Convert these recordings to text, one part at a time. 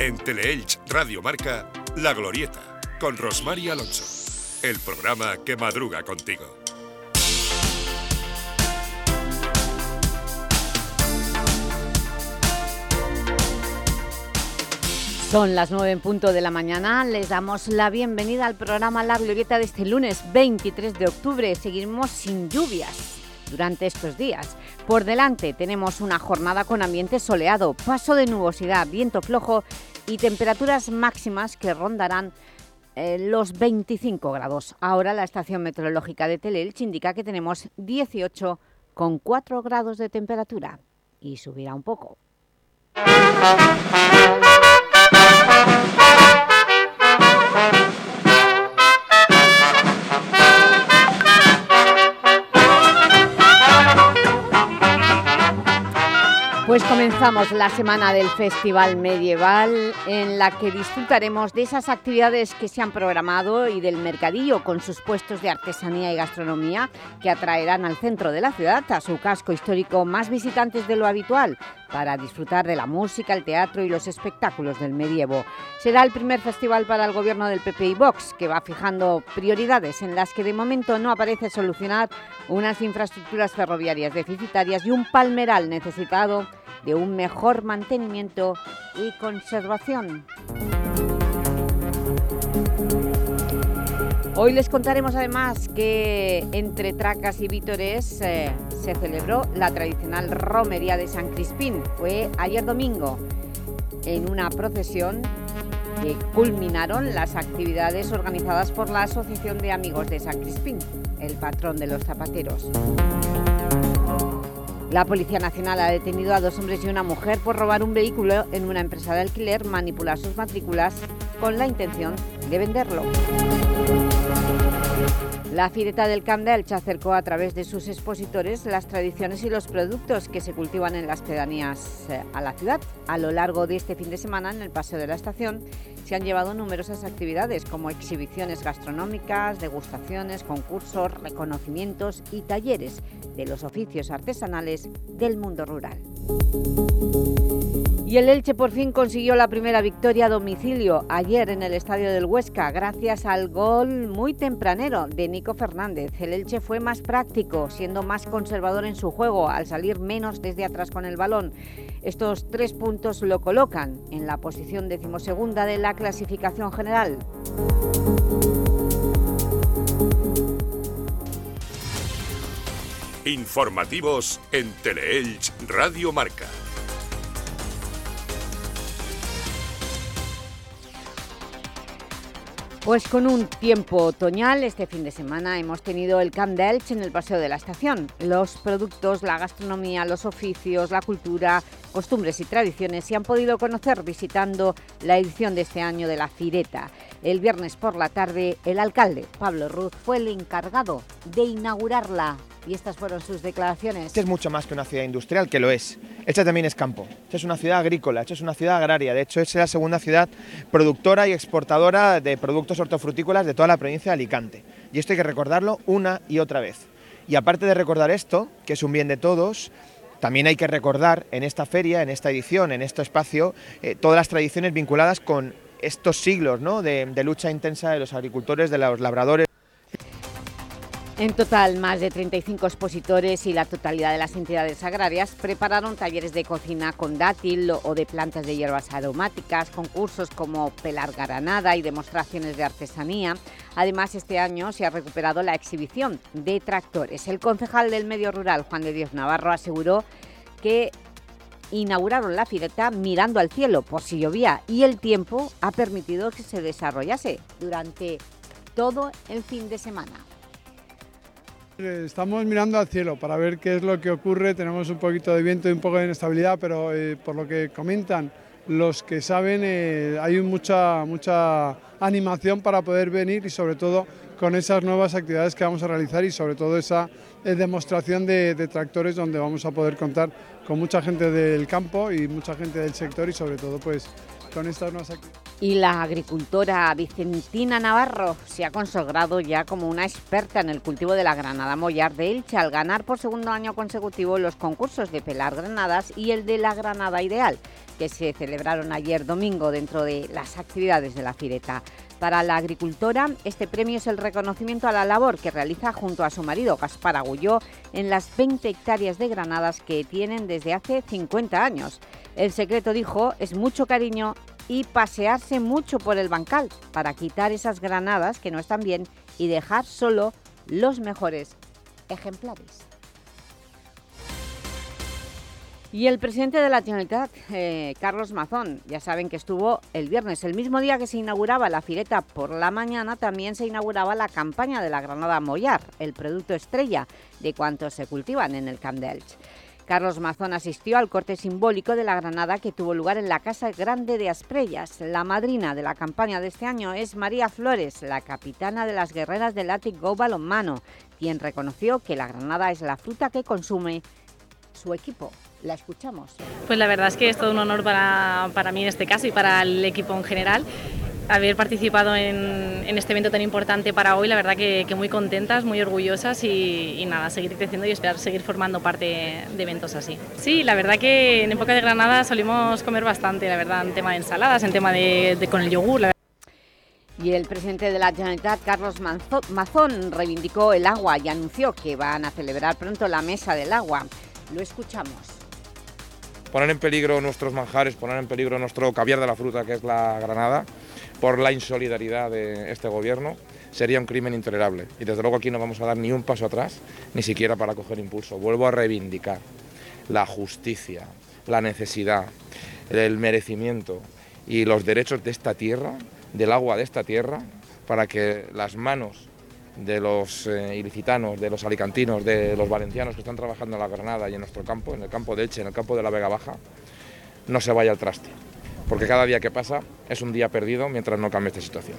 En Teleelch Radio Marca, La Glorieta, con Rosmar Alonso. El programa que madruga contigo. Son las 9 en punto de la mañana. Les damos la bienvenida al programa La Glorieta de este lunes 23 de octubre. Seguiremos sin lluvias durante estos días. Por delante tenemos una jornada con ambiente soleado, paso de nubosidad, viento flojo y temperaturas máximas que rondarán eh, los 25 grados. Ahora la estación meteorológica de Telelch indica que tenemos 18,4 grados de temperatura y subirá un poco. Pues comenzamos la semana del Festival Medieval en la que disfrutaremos de esas actividades que se han programado y del mercadillo con sus puestos de artesanía y gastronomía que atraerán al centro de la ciudad, a su casco histórico, más visitantes de lo habitual para disfrutar de la música, el teatro y los espectáculos del medievo. Será el primer festival para el gobierno del PP y Vox, que va fijando prioridades en las que de momento no aparece solucionar unas infraestructuras ferroviarias deficitarias y un palmeral necesitado de un mejor mantenimiento y conservación. Hoy les contaremos además que entre Tracas y Vítores eh, se celebró la tradicional romería de San Crispín. Fue ayer domingo en una procesión que culminaron las actividades organizadas por la Asociación de Amigos de San Crispín, el patrón de los zapateros. La Policía Nacional ha detenido a dos hombres y una mujer por robar un vehículo en una empresa de alquiler, manipular sus matrículas con la intención de venderlo. La Fireta del Camp se acercó a través de sus expositores las tradiciones y los productos que se cultivan en las pedanías eh, a la ciudad. A lo largo de este fin de semana, en el Paseo de la Estación, se han llevado numerosas actividades como exhibiciones gastronómicas, degustaciones, concursos, reconocimientos y talleres de los oficios artesanales del mundo rural. Y el Elche por fin consiguió la primera victoria a domicilio ayer en el Estadio del Huesca gracias al gol muy tempranero de Nico Fernández. El Elche fue más práctico, siendo más conservador en su juego al salir menos desde atrás con el balón. Estos tres puntos lo colocan en la posición decimosegunda de la clasificación general. Informativos en Teleelch Radio Marca. Pues con un tiempo otoñal, este fin de semana hemos tenido el Camp de Elche en el Paseo de la Estación. Los productos, la gastronomía, los oficios, la cultura, costumbres y tradiciones se han podido conocer visitando la edición de este año de la Fireta. El viernes por la tarde, el alcalde, Pablo Ruz, fue el encargado de inaugurarla y estas fueron sus declaraciones. Este es mucho más que una ciudad industrial, que lo es. Esta también es campo. Esta es una ciudad agrícola, esta es una ciudad agraria. De hecho, es la segunda ciudad productora y exportadora de productos hortofrutícolas de toda la provincia de Alicante. Y esto hay que recordarlo una y otra vez. Y aparte de recordar esto, que es un bien de todos, también hay que recordar en esta feria, en esta edición, en este espacio, eh, todas las tradiciones vinculadas con estos siglos de lucha intensa de los agricultores, de los labradores. En total, más de 35 expositores y la totalidad de las entidades agrarias prepararon talleres de cocina con dátil o de plantas de hierbas aromáticas, concursos como pelar garanada y demostraciones de artesanía. Además, este año se ha recuperado la exhibición de tractores. El concejal del medio rural, Juan de Dios Navarro, aseguró que inauguraron la fiesta mirando al cielo por si llovía y el tiempo ha permitido que se desarrollase durante todo el fin de semana. Estamos mirando al cielo para ver qué es lo que ocurre, tenemos un poquito de viento y un poco de inestabilidad, pero eh, por lo que comentan los que saben, eh, hay mucha, mucha animación para poder venir y sobre todo con esas nuevas actividades que vamos a realizar y sobre todo esa eh, demostración de, de, tractores donde vamos a poder contar con mucha gente del campo y mucha gente del sector y sobre todo pues Y la agricultora Vicentina Navarro se ha consagrado ya como una experta en el cultivo de la granada mollar de Elche al ganar por segundo año consecutivo los concursos de pelar granadas y el de la granada ideal, que se celebraron ayer domingo dentro de las actividades de la fireta. Para la agricultora, este premio es el reconocimiento a la labor que realiza junto a su marido Gaspar Agulló en las 20 hectáreas de granadas que tienen desde hace 50 años. El secreto, dijo, es mucho cariño y pasearse mucho por el bancal para quitar esas granadas que no están bien y dejar solo los mejores ejemplares. Y el presidente de la Generalitat, eh, Carlos Mazón, ya saben que estuvo el viernes, el mismo día que se inauguraba la fileta por la mañana, también se inauguraba la campaña de la Granada Mollar, el producto estrella de cuantos se cultivan en el Camp Carlos Mazón asistió al corte simbólico de la granada que tuvo lugar en la Casa Grande de Asprellas. La madrina de la campaña de este año es María Flores, la capitana de las guerreras del Atic Go Balonmano, quien reconoció que la granada es la fruta que consume su equipo. La escuchamos. Pues la verdad es que es todo un honor para, para mí en este caso y para el equipo en general haber participado en, este evento tan importante para hoy, la verdad que, muy contentas, muy orgullosas y, nada, seguir creciendo y esperar seguir formando parte de eventos así. Sí, la verdad que en época de Granada solimos comer bastante, la verdad, en tema de ensaladas, en tema de, con el yogur. y el presidente de la Generalitat, Carlos Mazón, reivindicó el agua y anunció que van a celebrar pronto la Mesa del Agua. Lo escuchamos. Poner en peligro nuestros manjares, poner en peligro nuestro caviar de la fruta, que es la granada, por la insolidaridad de este gobierno, sería un crimen intolerable. Y desde luego aquí no vamos a dar ni un paso atrás, ni siquiera para coger impulso. Vuelvo a reivindicar la justicia, la necesidad, el merecimiento y los derechos de esta tierra, del agua de esta tierra, para que las manos de los eh, ilicitanos, de los alicantinos, de los valencianos que están trabajando en la Granada y en nuestro campo, en el campo de Elche, en el campo de la Vega Baja, no se vaya al traste porque cada día que pasa es un día perdido mientras no cambie esta situación.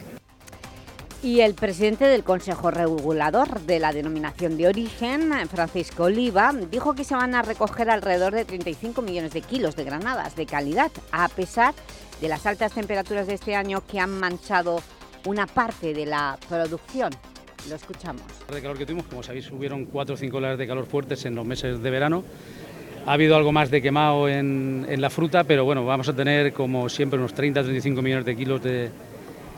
Y el presidente del Consejo Regulador de la Denominación de Origen, Francisco Oliva, dijo que se van a recoger alrededor de 35 millones de kilos de granadas de calidad, a pesar de las altas temperaturas de este año que han manchado una parte de la producción. Lo escuchamos. De calor que tuvimos, como sabéis, hubieron 4 o 5 horas de calor fuertes en los meses de verano ha habido algo más de quemado en, la fruta, pero bueno, vamos a tener como siempre unos 30-35 millones de kilos de,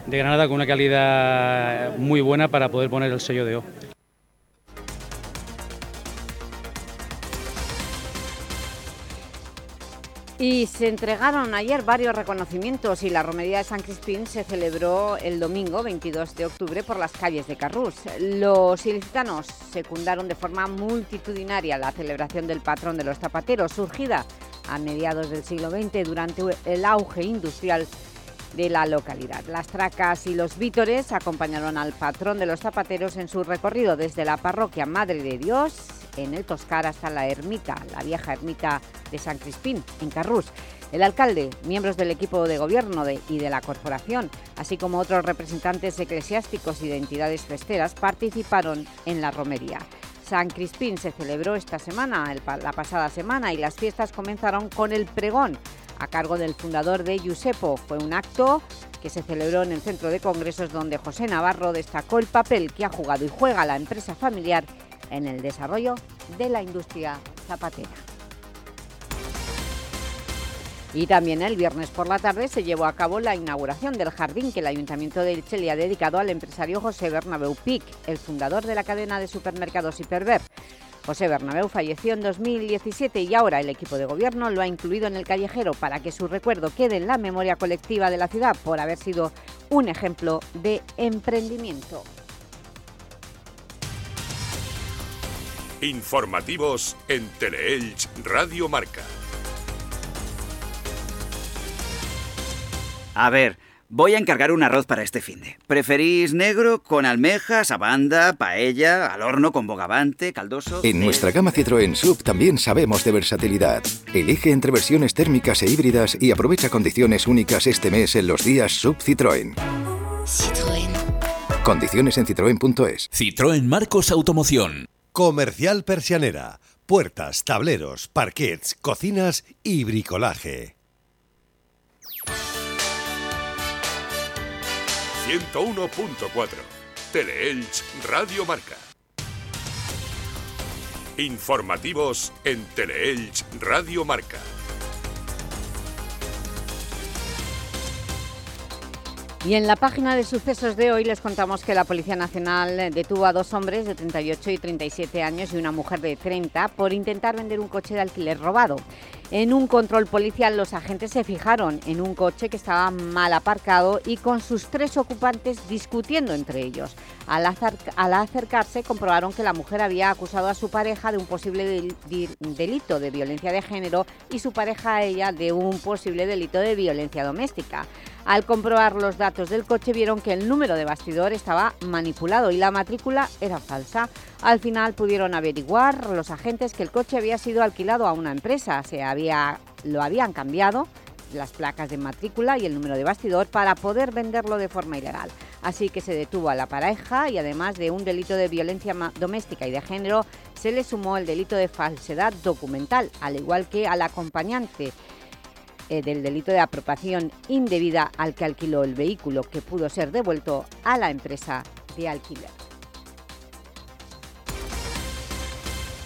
de granada con una calidad muy buena para poder poner el sello de O. Y se entregaron ayer varios reconocimientos y la romería de San Crispín se celebró el domingo 22 de octubre por las calles de Carrús. Los ilicitanos secundaron de forma multitudinaria la celebración del patrón de los zapateros, surgida a mediados del siglo XX durante el auge industrial de la localidad. Las tracas y los vítores acompañaron al patrón de los zapateros en su recorrido desde la parroquia Madre de Dios en el Toscar hasta la ermita, la vieja ermita de San Crispín, en Carrús. El alcalde, miembros del equipo de gobierno y de la corporación, así como otros representantes eclesiásticos y de entidades festeras, participaron en la romería. San Crispín se celebró esta semana, la pasada semana, y las fiestas comenzaron con el pregón, a cargo del fundador de Yusepo. Fue un acto que se celebró en el Centro de Congresos donde José Navarro destacó el papel que ha jugado y juega la empresa familiar en el desarrollo de la industria zapatera. Y también el viernes por la tarde se llevó a cabo la inauguración del jardín que el Ayuntamiento de Elche ha dedicado al empresario José Bernabeu Pic, el fundador de la cadena de supermercados Hiperver. José Bernabeu falleció en 2017 y ahora el equipo de gobierno lo ha incluido en el callejero para que su recuerdo quede en la memoria colectiva de la ciudad por haber sido un ejemplo de emprendimiento. Informativos en Teleelch Radio Marca. A ver, voy a encargar un arroz para este finde. ¿Preferís negro con almejas, abanda, paella, al horno con bogavante, caldoso? En nuestra gama Citroën Sub también sabemos de versatilidad. Elige entre versiones térmicas e híbridas y aprovecha condiciones únicas este mes en los días Sub Citroën. Citroën. Condiciones en citroen.es. Citroën Marcos Automoción. Comercial Persianera. Puertas, tableros, parquets, cocinas y bricolaje. 101.4. Teleelch Radio Marca. Informativos en Teleelch Radio Marca. Y en la página de sucesos de hoy les contamos que la Policía Nacional detuvo a dos hombres de 38 y 37 años y una mujer de 30 por intentar vender un coche de alquiler robado. En un control policial los agentes se fijaron en un coche que estaba mal aparcado y con sus tres ocupantes discutiendo entre ellos. Al, acercarse comprobaron que la mujer había acusado a su pareja de un posible delito de violencia de género y su pareja a ella de un posible delito de violencia doméstica. Al comprobar los datos del coche vieron que el número de bastidor estaba manipulado y la matrícula era falsa. Al final pudieron averiguar los agentes que el coche había sido alquilado a una empresa, se había, lo habían cambiado las placas de matrícula y el número de bastidor para poder venderlo de forma ilegal. Así que se detuvo a la pareja y además de un delito de violencia doméstica y de género, se le sumó el delito de falsedad documental, al igual que al acompañante eh, del delito de apropiación indebida al que alquiló el vehículo que pudo ser devuelto a la empresa de alquiler.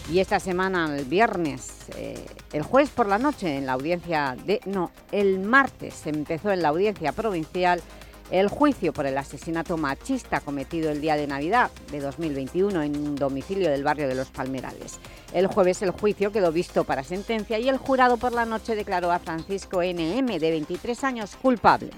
Y esta semana, el viernes, eh, el jueves por la noche, en la audiencia de... No, el martes empezó en la audiencia provincial el juicio por el asesinato machista cometido el día de Navidad de 2021 en un domicilio del barrio de Los Palmerales. El jueves el juicio quedó visto para sentencia y el jurado por la noche declaró a Francisco N.M., de 23 años, culpable.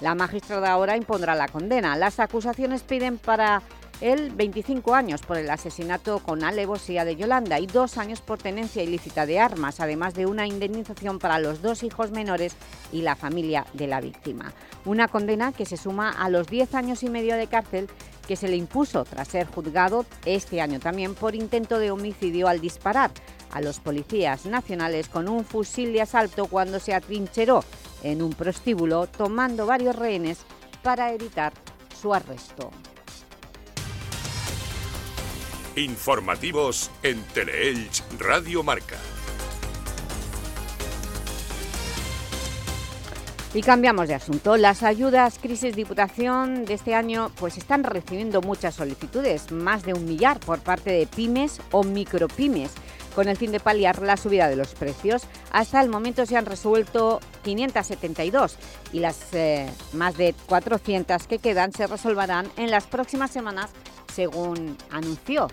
La magistrada ahora impondrá la condena. Las acusaciones piden para él 25 años por el asesinato con alevosía de Yolanda y dos años por tenencia ilícita de armas, además de una indemnización para los dos hijos menores y la familia de la víctima. Una condena que se suma a los 10 años y medio de cárcel que se le impuso tras ser juzgado este año también por intento de homicidio al disparar a los policías nacionales con un fusil de asalto cuando se atrincheró en un prostíbulo tomando varios rehenes para evitar su arresto. Informativos en Teleelch Radio Marca. Y cambiamos de asunto. Las ayudas Crisis Diputación de este año pues están recibiendo muchas solicitudes, más de un millar por parte de pymes o micropymes, con el fin de paliar la subida de los precios. Hasta el momento se han resuelto 572 y las eh, más de 400 que quedan se resolverán en las próximas semanas según anunció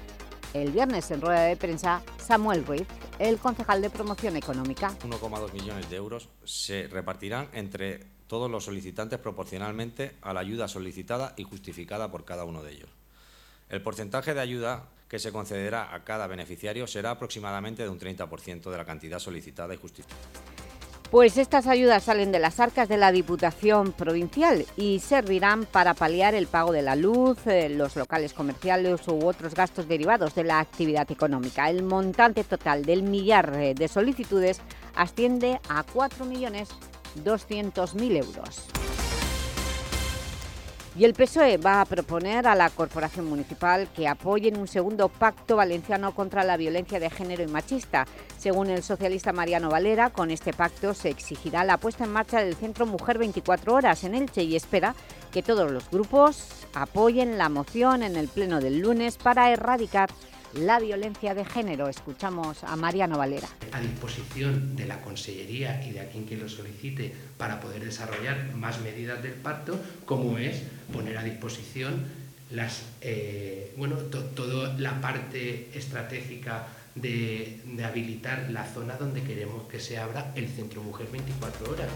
el viernes en rueda de prensa Samuel Ruiz, el concejal de promoción económica. 1,2 millones de euros se repartirán entre todos los solicitantes proporcionalmente a la ayuda solicitada y justificada por cada uno de ellos. El porcentaje de ayuda que se concederá a cada beneficiario será aproximadamente de un 30% de la cantidad solicitada y justificada. Pues estas ayudas salen de las arcas de la Diputación Provincial y servirán para paliar el pago de la luz, eh, los locales comerciales u otros gastos derivados de la actividad económica. El montante total del millar eh, de solicitudes asciende a 4.200.000 euros. Y el PSOE va a proponer a la Corporación Municipal que apoyen un segundo pacto valenciano contra la violencia de género y machista. Según el socialista Mariano Valera, con este pacto se exigirá la puesta en marcha del Centro Mujer 24 Horas en Elche y espera que todos los grupos apoyen la moción en el pleno del lunes para erradicar la violencia de género. Escuchamos a Mariano Valera. A disposición de la Consellería y de a quien que lo solicite para poder desarrollar más medidas del pacto, como es poner a disposición las, eh, bueno, toda la parte estratégica de, de, habilitar la zona donde queremos que se abra el Centro Mujer 24 Horas.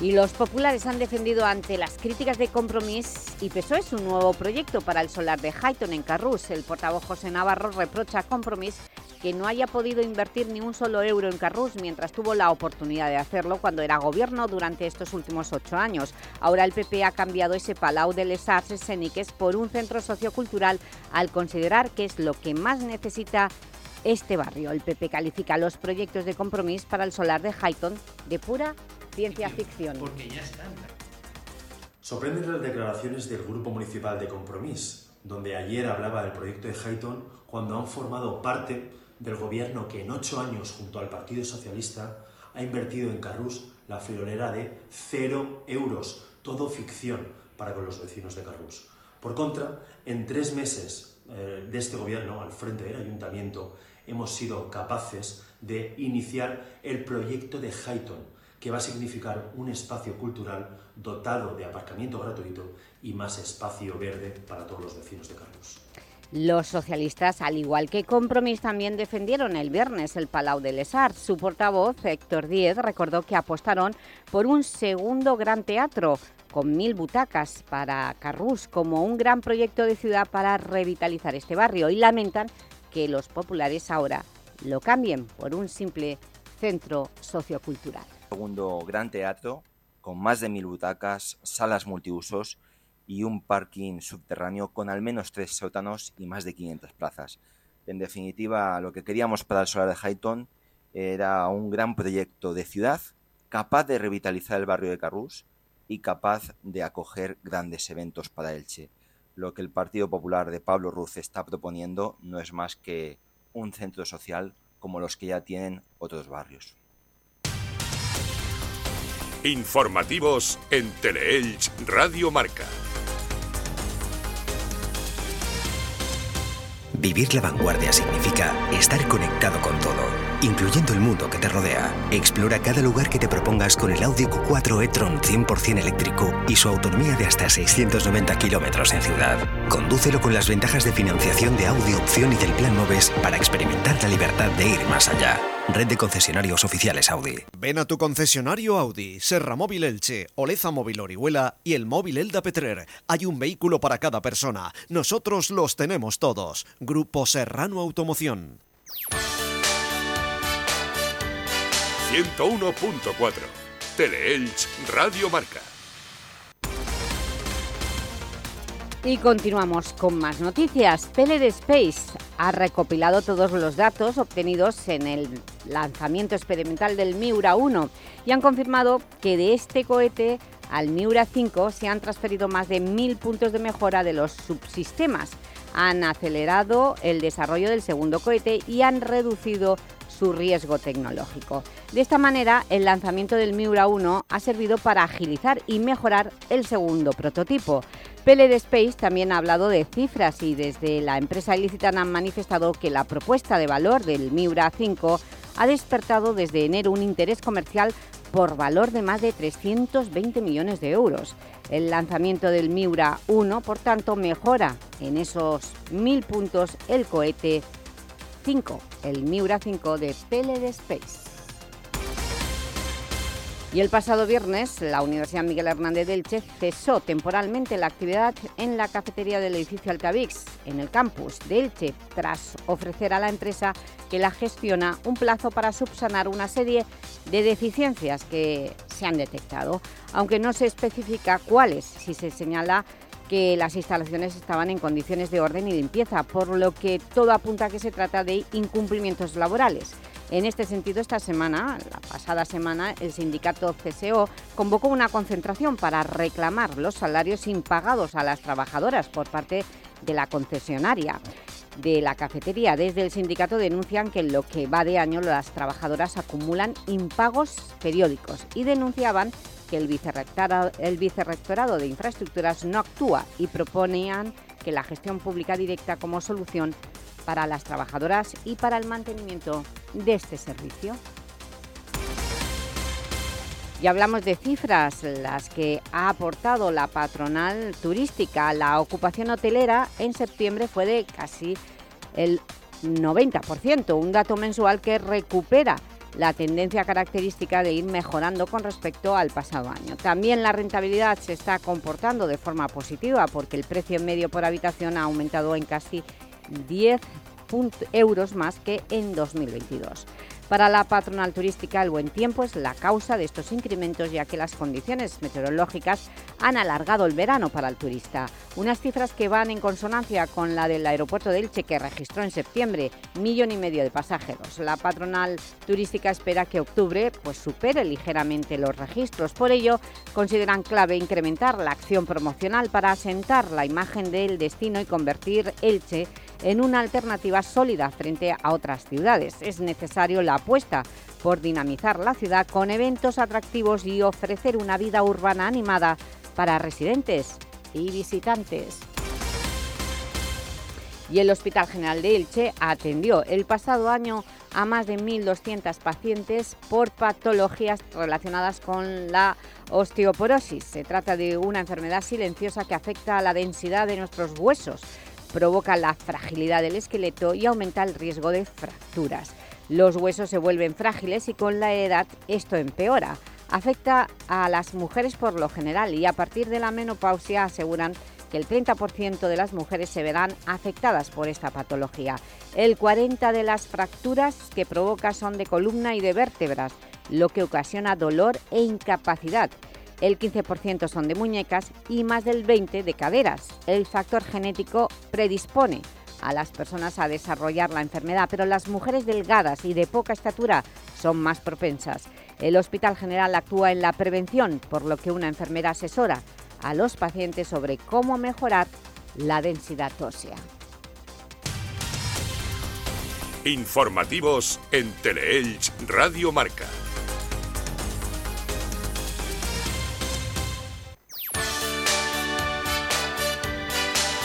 Y los populares han defendido ante las críticas de Compromís y PSOE su nuevo proyecto para el solar de Hayton en Carrús. El portavoz José Navarro reprocha a Compromís que no haya podido invertir ni un solo euro en Carrús mientras tuvo la oportunidad de hacerlo cuando era gobierno durante estos últimos ocho años. Ahora el PP ha cambiado ese Palau de les Arts Escéniques por un centro sociocultural al considerar que es lo que más necesita este barrio. El PP califica los proyectos de Compromís para el solar de Hayton de pura ciencia ficción. Porque ya están. Sorprenden las declaraciones del Grupo Municipal de Compromís, donde ayer hablaba del proyecto de Hayton cuando han formado parte del gobierno que en ocho años, junto al Partido Socialista, ha invertido en Carrús la friolera de cero euros. Todo ficción. para con los vecinos de Carrús. Por contra, en tres meses eh, de este gobierno, al frente del ayuntamiento, hemos sido capaces de iniciar el proyecto de Highton, que va a significar un espacio cultural dotado de aparcamiento gratuito y más espacio verde para todos los vecinos de Carlos. Los socialistas, al igual que Compromís, también defendieron el viernes el Palau de Lesar. Su portavoz, Héctor Díez, recordó que apostaron por un segundo gran teatro con mil butacas para Carrús como un gran proyecto de ciudad para revitalizar este barrio y lamentan que los populares ahora lo cambien por un simple centro sociocultural. Segundo gran teatro con más de mil butacas, salas multiusos y un parking subterráneo con al menos tres sótanos y más de 500 plazas. En definitiva, lo que queríamos para el solar de Highton era un gran proyecto de ciudad capaz de revitalizar el barrio de Carrús y capaz de acoger grandes eventos para Elche. Lo que el Partido Popular de Pablo Ruz está proponiendo no es más que un centro social como los que ya tienen otros barrios. Informativos en Teleelch Radio Marca. Vivir la vanguardia significa estar conectado con todo, incluyendo el mundo que te rodea. Explora cada lugar que te propongas con el Audi Q4 e-tron 100% eléctrico y su autonomía de hasta 690 kilómetros en ciudad. Condúcelo con las ventajas de financiación de Audi Opción y del Plan Moves para experimentar la libertad de ir más allá. Red de concesionarios oficiales Audi. Ven a tu concesionario Audi, Serra Móvil Elche, Oleza Móvil Orihuela y el móvil Elda Petrer. Hay un vehículo para cada persona. Nosotros los tenemos todos. Grupo Serrano Automoción. 101.4 Teleelch Radio Marca. Y continuamos con más noticias. Peled Space ha recopilado todos los datos obtenidos en el lanzamiento experimental del Miura 1 y han confirmado que de este cohete al Miura 5 se han transferido más de mil puntos de mejora de los subsistemas. Han acelerado el desarrollo del segundo cohete y han reducido su riesgo tecnológico. De esta manera, el lanzamiento del Miura 1 ha servido para agilizar y mejorar el segundo prototipo. Peled Space también ha hablado de cifras y desde la empresa ilicitana han manifestado que la propuesta de valor del Miura 5 ha despertado desde enero un interés comercial por valor de más de 320 millones de euros. El lanzamiento del Miura 1, por tanto, mejora en esos mil puntos el cohete 5, el Miura 5 de Peled Space. Y el pasado viernes, la Universidad Miguel Hernández del Che cesó temporalmente la actividad en la cafetería del edificio Altavix, en el campus de Elche, tras ofrecer a la empresa que la gestiona un plazo para subsanar una serie de deficiencias que se han detectado, aunque no se especifica cuáles, si se señala que las instalaciones estaban en condiciones de orden y limpieza, por lo que todo apunta a que se trata de incumplimientos laborales. En este sentido, esta semana, la pasada semana, el sindicato CSO convocó una concentración para reclamar los salarios impagados a las trabajadoras por parte de la concesionaria de la cafetería. Desde el sindicato denuncian que en lo que va de año las trabajadoras acumulan impagos periódicos y denunciaban que el vicerrectorado, el vicerrectorado de Infraestructuras no actúa y proponían que la gestión pública directa como solución para las trabajadoras y para el mantenimiento de este servicio. Y hablamos de cifras, las que ha aportado la patronal turística. La ocupación hotelera en septiembre fue de casi el 90%, un dato mensual que recupera la tendencia característica de ir mejorando con respecto al pasado año. También la rentabilidad se está comportando de forma positiva porque el precio medio por habitación ha aumentado en casi 10 euros más que en 2022. Para la patronal turística, el buen tiempo es la causa de estos incrementos, ya que las condiciones meteorológicas han alargado el verano para el turista. Unas cifras que van en consonancia con la del aeropuerto de Elche, que registró en septiembre millón y medio de pasajeros. La patronal turística espera que octubre pues, supere ligeramente los registros. Por ello, consideran clave incrementar la acción promocional para asentar la imagen del destino y convertir Elche en una alternativa sólida frente a otras ciudades. Es necesario la por dinamizar la ciudad con eventos atractivos y ofrecer una vida urbana animada para residentes y visitantes. Y el Hospital General de Elche atendió el pasado año a más de 1.200 pacientes por patologías relacionadas con la osteoporosis. Se trata de una enfermedad silenciosa que afecta a la densidad de nuestros huesos, provoca la fragilidad del esqueleto y aumenta el riesgo de fracturas. Los huesos se vuelven frágiles y con la edad esto empeora. Afecta a las mujeres por lo general y a partir de la menopausia aseguran que el 30% de las mujeres se verán afectadas por esta patología. El 40% de las fracturas que provoca son de columna y de vértebras, lo que ocasiona dolor e incapacidad. El 15% son de muñecas y más del 20% de caderas. El factor genético predispone a las personas a desarrollar la enfermedad, pero las mujeres delgadas y de poca estatura son más propensas. El Hospital General actúa en la prevención, por lo que una enfermera asesora a los pacientes sobre cómo mejorar la densidad ósea. Informativos en Teleelch Radio Marca.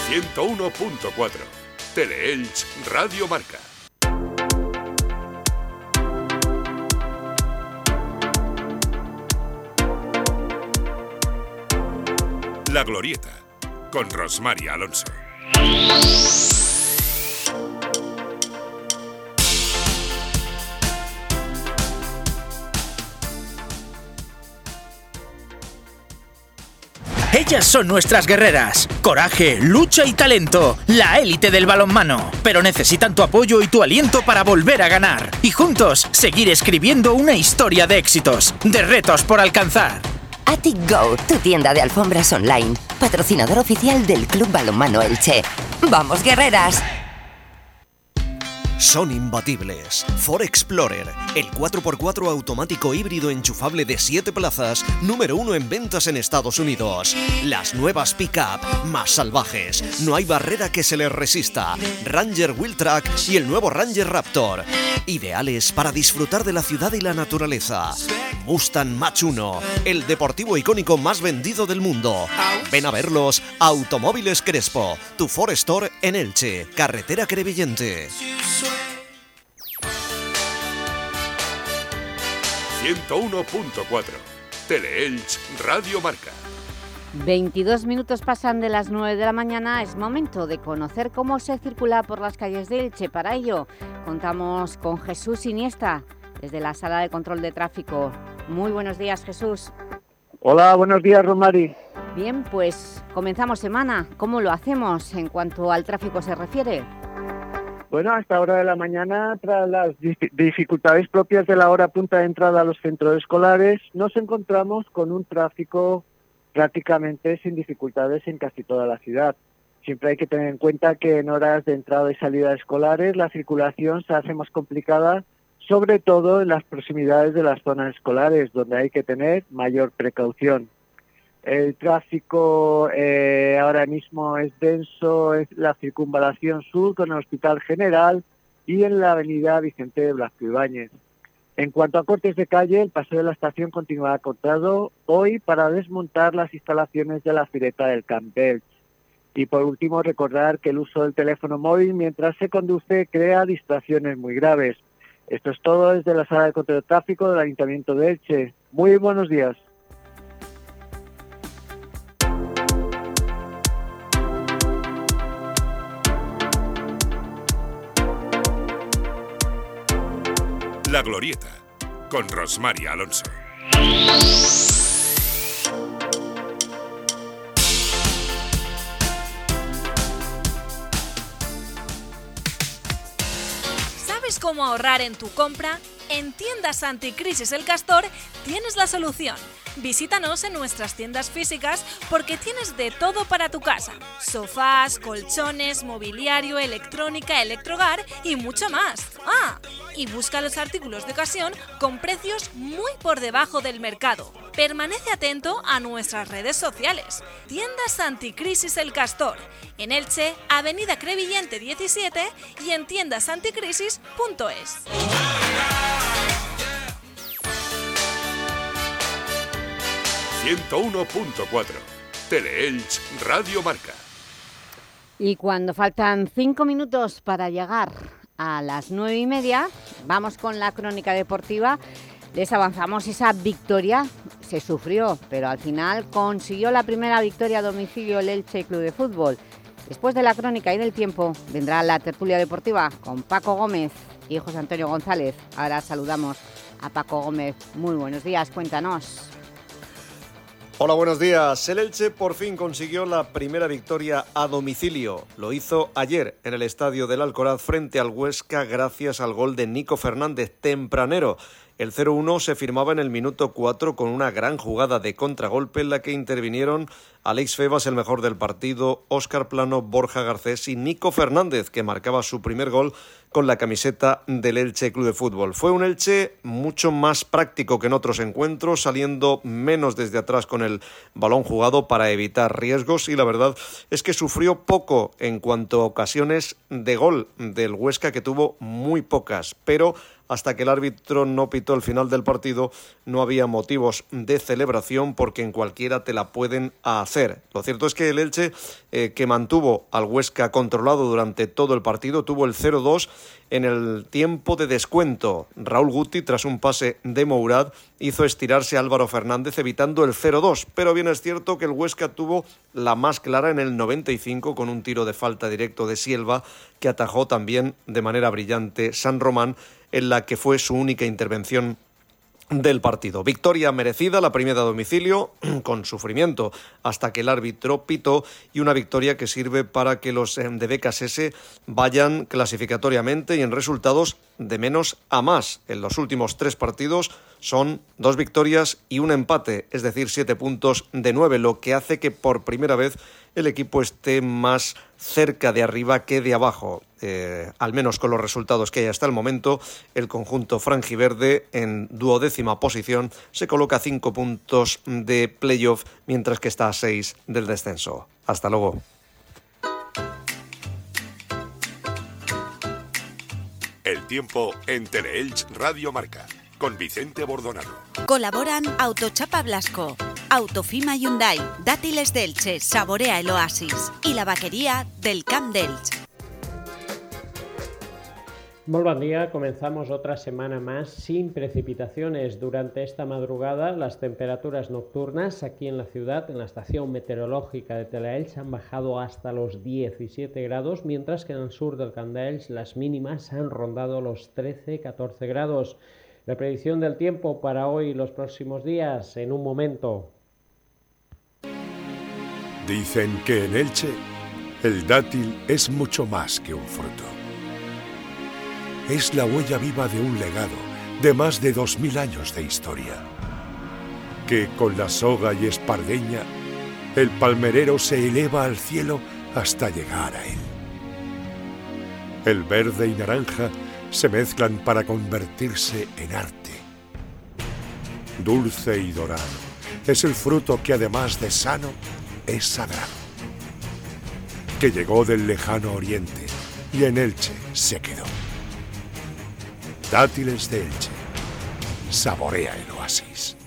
...101.4... Teleelch Radio Marca. La Glorieta, con Rosmary Alonso. Ellas son nuestras guerreras. Coraje, lucha y talento. La élite del balonmano. Pero necesitan tu apoyo y tu aliento para volver a ganar. Y juntos seguir escribiendo una historia de éxitos, de retos por alcanzar. Attic Go, tu tienda de alfombras online, patrocinador oficial del Club Balonmano Elche. ¡Vamos, guerreras! Son imbatibles. Ford Explorer, el 4x4 automático híbrido enchufable de 7 plazas, número uno en ventas en Estados Unidos. Las nuevas pickup más salvajes, no hay barrera que se les resista. Ranger Wheeltrack y el nuevo Ranger Raptor, ideales para disfrutar de la ciudad y la naturaleza. Mustang Mach 1, el deportivo icónico más vendido del mundo. Ven a verlos, Automóviles Crespo, tu Ford Store en Elche, carretera Crevillente. 101.4 Teleelch Radio Marca 22 minutos pasan de las 9 de la mañana, es momento de conocer cómo se circula por las calles de Elche. Para ello, contamos con Jesús Iniesta, desde la Sala de Control de Tráfico. Muy buenos días, Jesús. Hola, buenos días, Romari. Bien, pues comenzamos semana. ¿Cómo lo hacemos en cuanto al tráfico se refiere? Bueno, a esta hora de la mañana, tras las dificultades propias de la hora punta de entrada a los centros escolares, nos encontramos con un tráfico prácticamente sin dificultades en casi toda la ciudad. Siempre hay que tener en cuenta que en horas de entrada y salida escolares la circulación se hace más complicada, sobre todo en las proximidades de las zonas escolares, donde hay que tener mayor precaución. El tráfico eh, ahora mismo es denso, es la circunvalación sur con el Hospital General y en la avenida Vicente de Blasco Ibáñez. En cuanto a cortes de calle, el paseo de la estación continúa cortado hoy para desmontar las instalaciones de la fireta del Campbell. Y por último, recordar que el uso del teléfono móvil mientras se conduce crea distracciones muy graves. Esto es todo desde la sala de control de tráfico del Ayuntamiento de Elche. Muy buenos días. La Glorieta, con Rosmary Alonso. ¿Sabes cómo ahorrar en tu compra? En Tiendas Anticrisis El Castor tienes la solución Visítanos en nuestras tiendas físicas porque tienes de todo para tu casa. Sofás, colchones, mobiliario, electrónica, electrogar y mucho más. Ah, y busca los artículos de ocasión con precios muy por debajo del mercado. Permanece atento a nuestras redes sociales. Tiendas Anticrisis El Castor. En Elche, Avenida Crevillente 17 y en tiendasanticrisis.es. 101.4 Teleelch Radio Marca. Y cuando faltan cinco minutos para llegar a las nueve y media, vamos con la crónica deportiva. Les avanzamos esa victoria, se sufrió, pero al final consiguió la primera victoria a domicilio el Elche Club de Fútbol. Después de la crónica y del tiempo vendrá la tertulia deportiva con Paco Gómez y José Antonio González. Ahora saludamos a Paco Gómez. Muy buenos días, cuéntanos. Hola, buenos días. El Elche por fin consiguió la primera victoria a domicilio. Lo hizo ayer en el estadio del Alcoraz frente al Huesca gracias al gol de Nico Fernández tempranero. El 0-1 se firmaba en el minuto 4 con una gran jugada de contragolpe en la que intervinieron Alex Febas, el mejor del partido, Óscar Plano, Borja Garcés y Nico Fernández, que marcaba su primer gol con la camiseta del Elche Club de Fútbol. Fue un Elche mucho más práctico que en otros encuentros, saliendo menos desde atrás con el balón jugado para evitar riesgos y la verdad es que sufrió poco en cuanto a ocasiones de gol del Huesca, que tuvo muy pocas, pero hasta que el árbitro no pitó el final del partido, no había motivos de celebración porque en cualquiera te la pueden hacer. Lo cierto es que el Elche, eh, que mantuvo al Huesca controlado durante todo el partido, tuvo el 0-2 en el tiempo de descuento. Raúl Guti, tras un pase de Mourad, hizo estirarse a Álvaro Fernández evitando el 0-2, pero bien es cierto que el Huesca tuvo la más clara en el 95 con un tiro de falta directo de Silva que atajó también de manera brillante San Román en la que fue su única intervención del partido. Victoria merecida, la primera a domicilio, con sufrimiento hasta que el árbitro pitó y una victoria que sirve para que los eh, de Becas S vayan clasificatoriamente y en resultados de menos a más. En los últimos tres partidos son dos victorias y un empate, es decir, siete puntos de nueve, lo que hace que por primera vez el equipo esté más cerca de arriba que de abajo. Eh, al menos con los resultados que hay hasta el momento, el conjunto franjiverde en duodécima posición se coloca cinco puntos de playoff, mientras que está a seis del descenso. Hasta luego. Tiempo en Teleelch Radio Marca con Vicente Bordonado. Colaboran Autochapa Blasco, Autofima Hyundai, Dátiles Delche, Saborea el Oasis y la vaquería del Camp Delche. Muy buen día, comenzamos otra semana más sin precipitaciones. Durante esta madrugada las temperaturas nocturnas aquí en la ciudad, en la estación meteorológica de Telaelch, han bajado hasta los 17 grados, mientras que en el sur del Candaelch las mínimas han rondado los 13-14 grados. La predicción del tiempo para hoy y los próximos días en un momento. Dicen que en Elche el dátil es mucho más que un fruto. Es la huella viva de un legado de más de dos mil años de historia. Que con la soga y espardeña, el palmerero se eleva al cielo hasta llegar a él. El verde y naranja se mezclan para convertirse en arte. Dulce y dorado es el fruto que además de sano es sagrado. Que llegó del lejano oriente y en Elche se quedó. Dátiles de Elche. Saborea el oasis.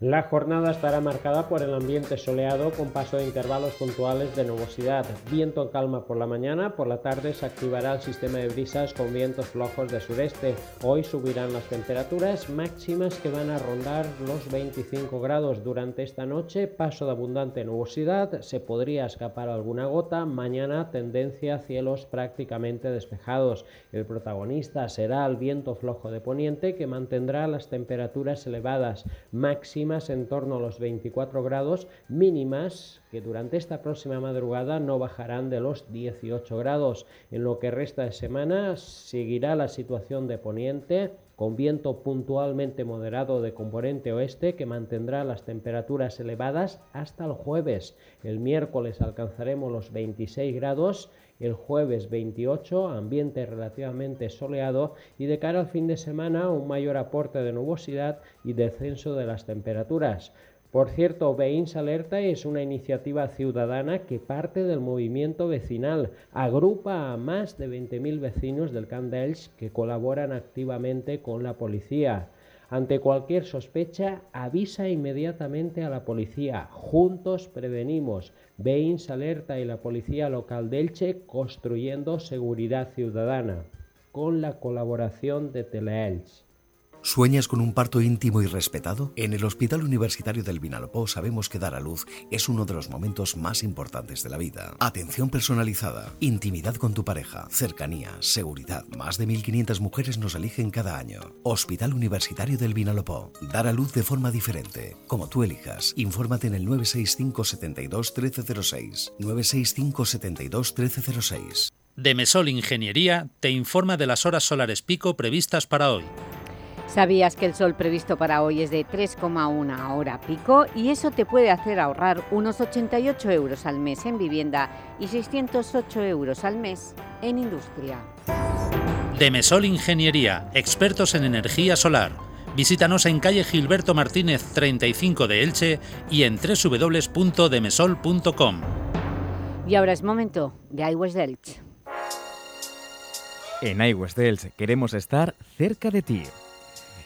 La jornada estará marcada por el ambiente soleado con paso de intervalos puntuales de nubosidad. Viento en calma por la mañana, por la tarde se activará el sistema de brisas con vientos flojos de sureste. Hoy subirán las temperaturas máximas que van a rondar los 25 grados. Durante esta noche, paso de abundante nubosidad, se podría escapar alguna gota. Mañana, tendencia a cielos prácticamente despejados. El protagonista será el viento flojo de poniente que mantendrá las temperaturas elevadas máximas en torno a los 24 grados, mínimas que durante esta próxima madrugada no bajarán de los 18 grados. En lo que resta de semana seguirá la situación de poniente con viento puntualmente moderado de componente oeste que mantendrá las temperaturas elevadas hasta el jueves. El miércoles alcanzaremos los 26 grados el jueves 28, ambiente relativamente soleado y de cara al fin de semana un mayor aporte de nubosidad y descenso de las temperaturas. Por cierto, Veins Alerta es una iniciativa ciudadana que parte del movimiento vecinal. Agrupa a más de 20.000 vecinos del Camp que colaboran activamente con la policía. Ante cualquier sospecha, avisa inmediatamente a la policía. Juntos prevenimos. Veins alerta y la policía local de Elche construyendo seguridad ciudadana con la colaboración de Teleelch. ¿Sueñas con un parto íntimo y respetado? En el Hospital Universitario del Vinalopó sabemos que dar a luz es uno de los momentos más importantes de la vida. Atención personalizada, intimidad con tu pareja, cercanía, seguridad. Más de 1.500 mujeres nos eligen cada año. Hospital Universitario del Vinalopó. Dar a luz de forma diferente. Como tú elijas. Infórmate en el 965 72 1306. 965 72 1306. Demesol Ingeniería te informa de las horas solares pico previstas para hoy. ¿Sabías que el sol previsto para hoy es de 3,1 hora pico? Y eso te puede hacer ahorrar unos 88 euros al mes en vivienda y 608 euros al mes en industria. Demesol Ingeniería, expertos en energía solar. Visítanos en calle Gilberto Martínez 35 de Elche y en www.demesol.com. Y ahora es momento de iWest Elche. En iWest Elche queremos estar cerca de ti.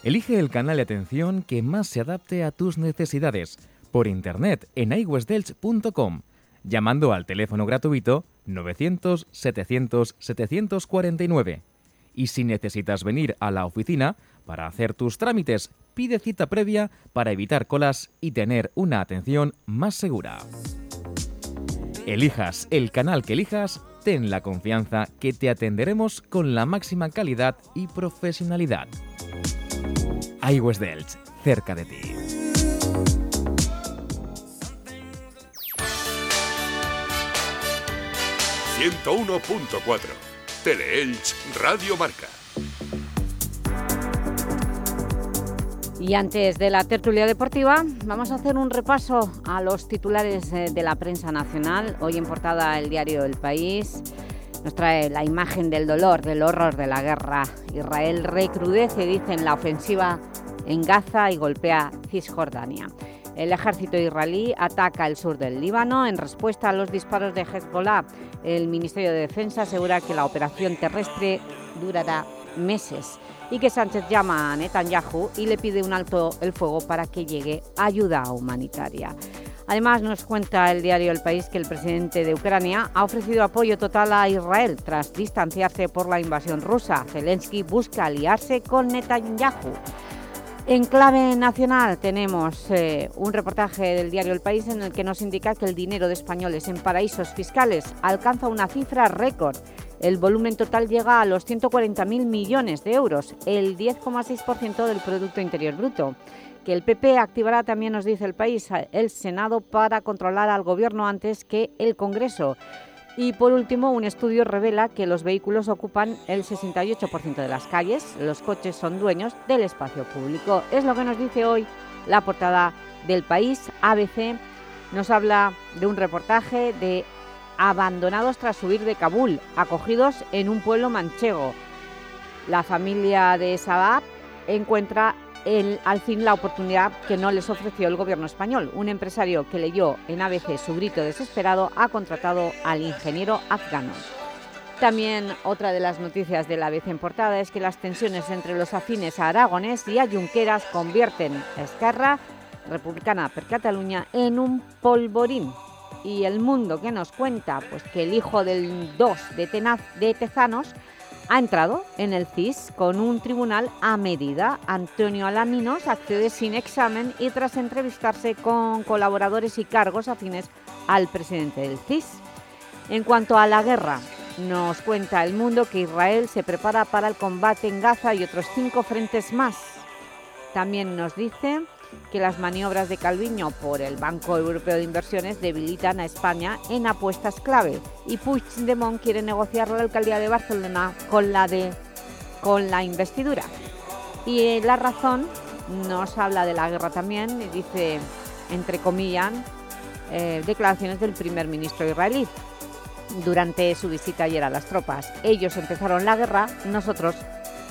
Elige el canal de atención que más se adapte a tus necesidades por internet en iWestDelch.com, llamando al teléfono gratuito 900 700 749. Y si necesitas venir a la oficina para hacer tus trámites, pide cita previa para evitar colas y tener una atención más segura. Elijas el canal que elijas, ten la confianza que te atenderemos con la máxima calidad y profesionalidad iWest Delch, cerca de ti. ...101.4... Teleelch Radio Marca. Y antes de la tertulia deportiva, vamos a hacer un repaso a los titulares eh, de la prensa nacional. Hoy en portada el diario El País nos trae la imagen del dolor, del horror de la guerra. Israel recrudece, dicen, la ofensiva en Gaza y golpea Cisjordania. El ejército israelí ataca el sur del Líbano en respuesta a los disparos de Hezbollah. El Ministerio de Defensa asegura que la operación terrestre durará meses y que Sánchez llama a Netanyahu y le pide un alto el fuego para que llegue ayuda humanitaria. Además, nos cuenta el diario El País que el presidente de Ucrania ha ofrecido apoyo total a Israel tras distanciarse por la invasión rusa. Zelensky busca aliarse con Netanyahu. En clave nacional tenemos eh, un reportaje del diario El País en el que nos indica que el dinero de españoles en paraísos fiscales alcanza una cifra récord. El volumen total llega a los 140.000 millones de euros, el 10,6% del Producto Interior Bruto. Que el PP activará, también nos dice El País, el Senado para controlar al Gobierno antes que el Congreso. Y por último, un estudio revela que los vehículos ocupan el 68% de las calles, los coches son dueños del espacio público. Es lo que nos dice hoy la portada del país. ABC nos habla de un reportaje de abandonados tras huir de Kabul, acogidos en un pueblo manchego. La familia de Sabab encuentra al fin la oportunidad que no les ofreció el gobierno español. Un empresario que leyó en ABC su grito desesperado ha contratado al ingeniero afgano. También otra de las noticias de la ABC en portada es que las tensiones entre los afines a Aragones y a Junqueras convierten a Republicana per Cataluña en un polvorín. Y el mundo que nos cuenta pues que el hijo del 2 de, Tenaz, de Tezanos ha entrado en el CIS con un tribunal a medida. Antonio Alaminos accede sin examen y tras entrevistarse con colaboradores y cargos afines al presidente del CIS. En cuanto a la guerra, nos cuenta El Mundo que Israel se prepara para el combate en Gaza y otros cinco frentes más. También nos dice que las maniobras de Calviño por el Banco Europeo de Inversiones debilitan a España en apuestas clave y Puigdemont quiere negociar la alcaldía de Barcelona con la, de, con la investidura. Y la razón nos habla de la guerra también y dice, entre comillas, eh, declaraciones del primer ministro israelí durante su visita ayer a las tropas. Ellos empezaron la guerra, nosotros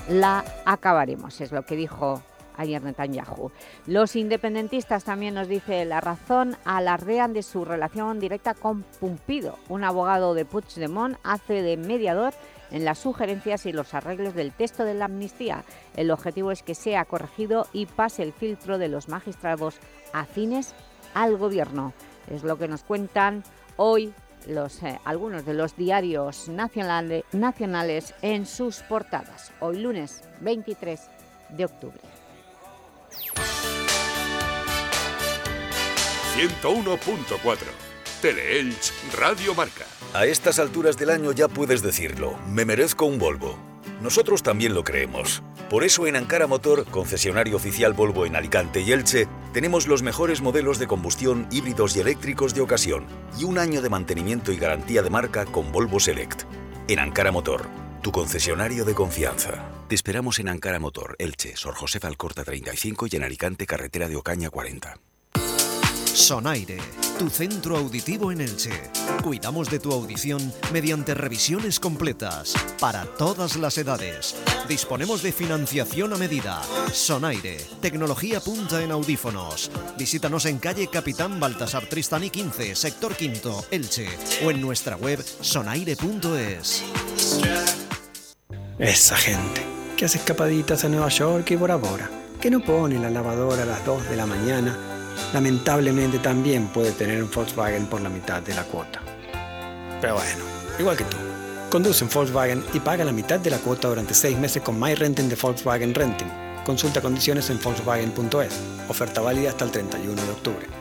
la acabaremos, es lo que dijo ayer Netanyahu. Los independentistas también nos dice la razón alardean de su relación directa con Pumpido. Un abogado de Puigdemont hace de mediador en las sugerencias y los arreglos del texto de la amnistía. El objetivo es que sea corregido y pase el filtro de los magistrados afines al Gobierno. Es lo que nos cuentan hoy eh, algunos de los diarios nacionales en sus portadas. Hoy lunes 23 de octubre. 101.4 Teleelch Radio Marca. A estas alturas del año ya puedes decirlo, me merezco un Volvo. Nosotros también lo creemos. Por eso en Ankara Motor, concesionario oficial Volvo en Alicante y Elche, tenemos los mejores modelos de combustión híbridos y eléctricos de ocasión y un año de mantenimiento y garantía de marca con Volvo Select. En Ankara Motor, tu concesionario de confianza. Te esperamos en Ankara Motor, Elche, Sor José Alcorta 35 y en Alicante, carretera de Ocaña 40. Sonaire, tu centro auditivo en Elche. Cuidamos de tu audición mediante revisiones completas para todas las edades. Disponemos de financiación a medida. Sonaire, tecnología punta en audífonos. Visítanos en calle Capitán Baltasar Tristani 15, sector quinto, Elche, o en nuestra web sonaire.es. Esa gente que hace escapaditas a Nueva York y Bora Bora, que no pone la lavadora a las 2 de la mañana lamentablemente también puede tener un Volkswagen por la mitad de la cuota. Pero bueno, igual que tú. Conduce un Volkswagen y paga la mitad de la cuota durante 6 meses con MyRenting de Volkswagen Renting. Consulta condiciones en Volkswagen.es. Oferta válida hasta el 31 de octubre.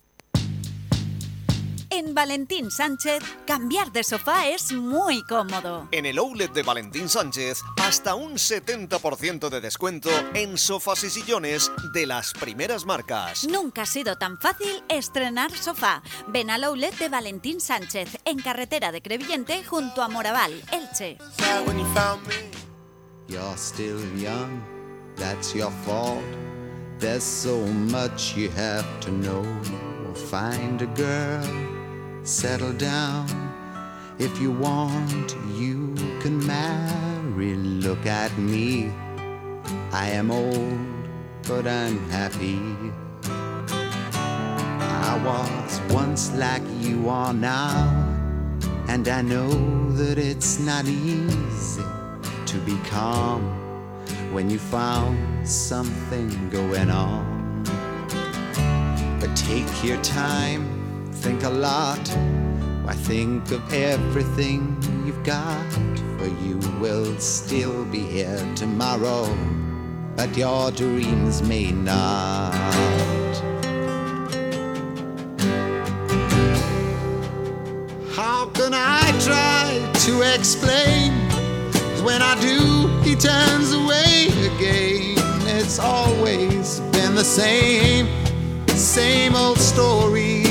En Valentín Sánchez, cambiar de sofá es muy cómodo. En el outlet de Valentín Sánchez, hasta un 70% de descuento en sofás y sillones de las primeras marcas. Nunca ha sido tan fácil estrenar sofá. Ven al outlet de Valentín Sánchez, en carretera de Crevillente, junto a Moraval, Elche. You're still young, that's your fault. There's so much you have to know. Find a girl settle down. If you want, you can marry. Look at me. I am old, but I'm happy. I was once like you are now, and I know that it's not easy to be calm when you found something going on. But take your time think a lot. Why think of everything you've got? For you will still be here tomorrow, but your dreams may not. How can I try to explain? when I do, he turns away again. It's always been the same, same old story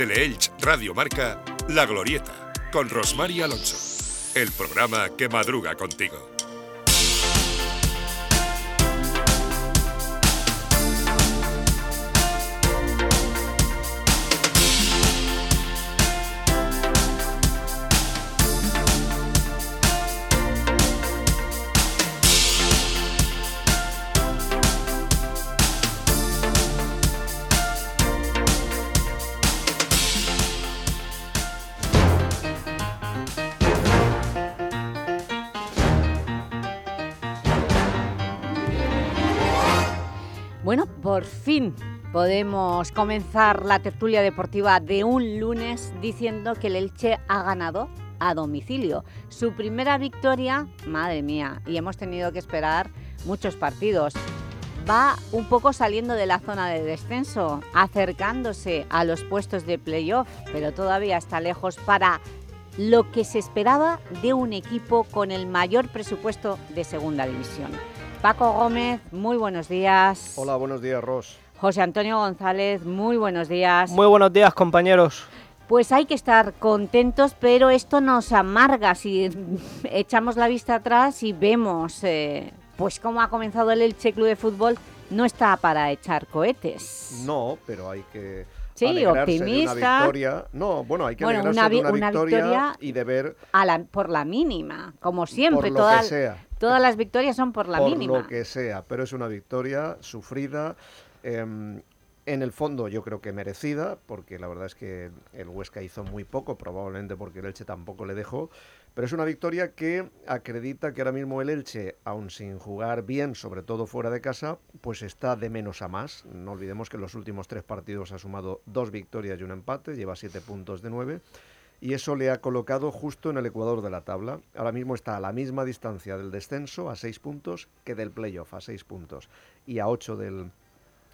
Teleelch Radio Marca, La Glorieta, con Rosmar Alonso. El programa que madruga contigo. Por fin podemos comenzar la tertulia deportiva de un lunes diciendo que el Elche ha ganado a domicilio. Su primera victoria, madre mía, y hemos tenido que esperar muchos partidos. Va un poco saliendo de la zona de descenso, acercándose a los puestos de playoff, pero todavía está lejos para lo que se esperaba de un equipo con el mayor presupuesto de Segunda División. Paco Gómez, muy buenos días. Hola, buenos días, Ros. José Antonio González, muy buenos días. Muy buenos días, compañeros. Pues hay que estar contentos, pero esto nos amarga si echamos la vista atrás y vemos eh, pues cómo ha comenzado el Elche Club de Fútbol. No está para echar cohetes. No, pero hay que Sí, alegrarse de optimista. una victoria. No, bueno, hay que Bueno, alegrarse una de vi- una, una victoria, victoria y de ver A la- por la mínima, como siempre. Por lo todas, que sea. Todas las victorias son por la por mínima. lo que sea, pero es una victoria sufrida. em, en el fondo yo creo que merecida, porque la verdad es que el Huesca hizo muy poco, probablemente porque el Elche tampoco le dejó, pero es una victoria que acredita que ahora mismo el Elche, aun sin jugar bien, sobre todo fuera de casa, pues está de menos a más. No olvidemos que en los últimos tres partidos ha sumado dos victorias y un empate, lleva siete puntos de nueve y eso le ha colocado justo en el ecuador de la tabla. Ahora mismo está a la misma distancia del descenso, a seis puntos, que del playoff, a seis puntos, y a ocho del,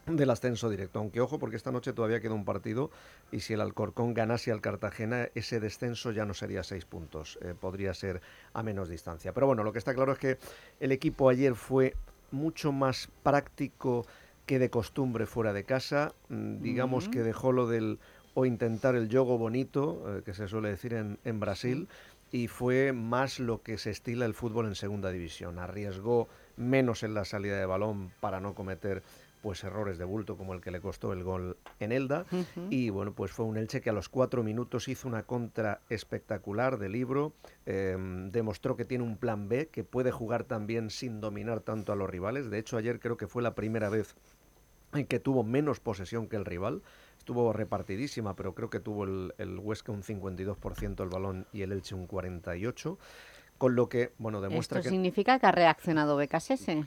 del ascenso directo. Aunque ojo, porque esta noche todavía queda un partido y si el Alcorcón ganase al Cartagena, ese descenso ya no sería seis puntos, eh, podría ser a menos distancia. Pero bueno, lo que está claro es que el equipo ayer fue mucho más práctico que de costumbre fuera de casa. Mm, Digamos que dejó lo del o intentar el yogo bonito, eh, que se suele decir en, en Brasil, y fue más lo que se estila el fútbol en segunda división. Arriesgó menos en la salida de balón para no cometer pues errores de bulto como el que le costó el gol en Elda y bueno pues fue un Elche que a los cuatro minutos hizo una contra espectacular de libro eh, demostró que tiene un plan B que puede jugar también sin dominar tanto a los rivales de hecho ayer creo que fue la primera vez en que tuvo menos posesión que el rival. Estuvo repartidísima, pero creo que tuvo el, el Huesca un 52% el balón y el Elche un 48%. Con lo que, bueno, demuestra ¿Esto que... significa que ha reaccionado Becasese?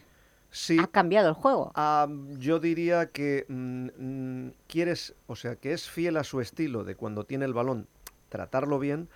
Sí. ¿Ha cambiado el juego? Ah, yo diría que mm, quieres, o sea, que es fiel a su estilo de cuando tiene el balón, tratarlo bien,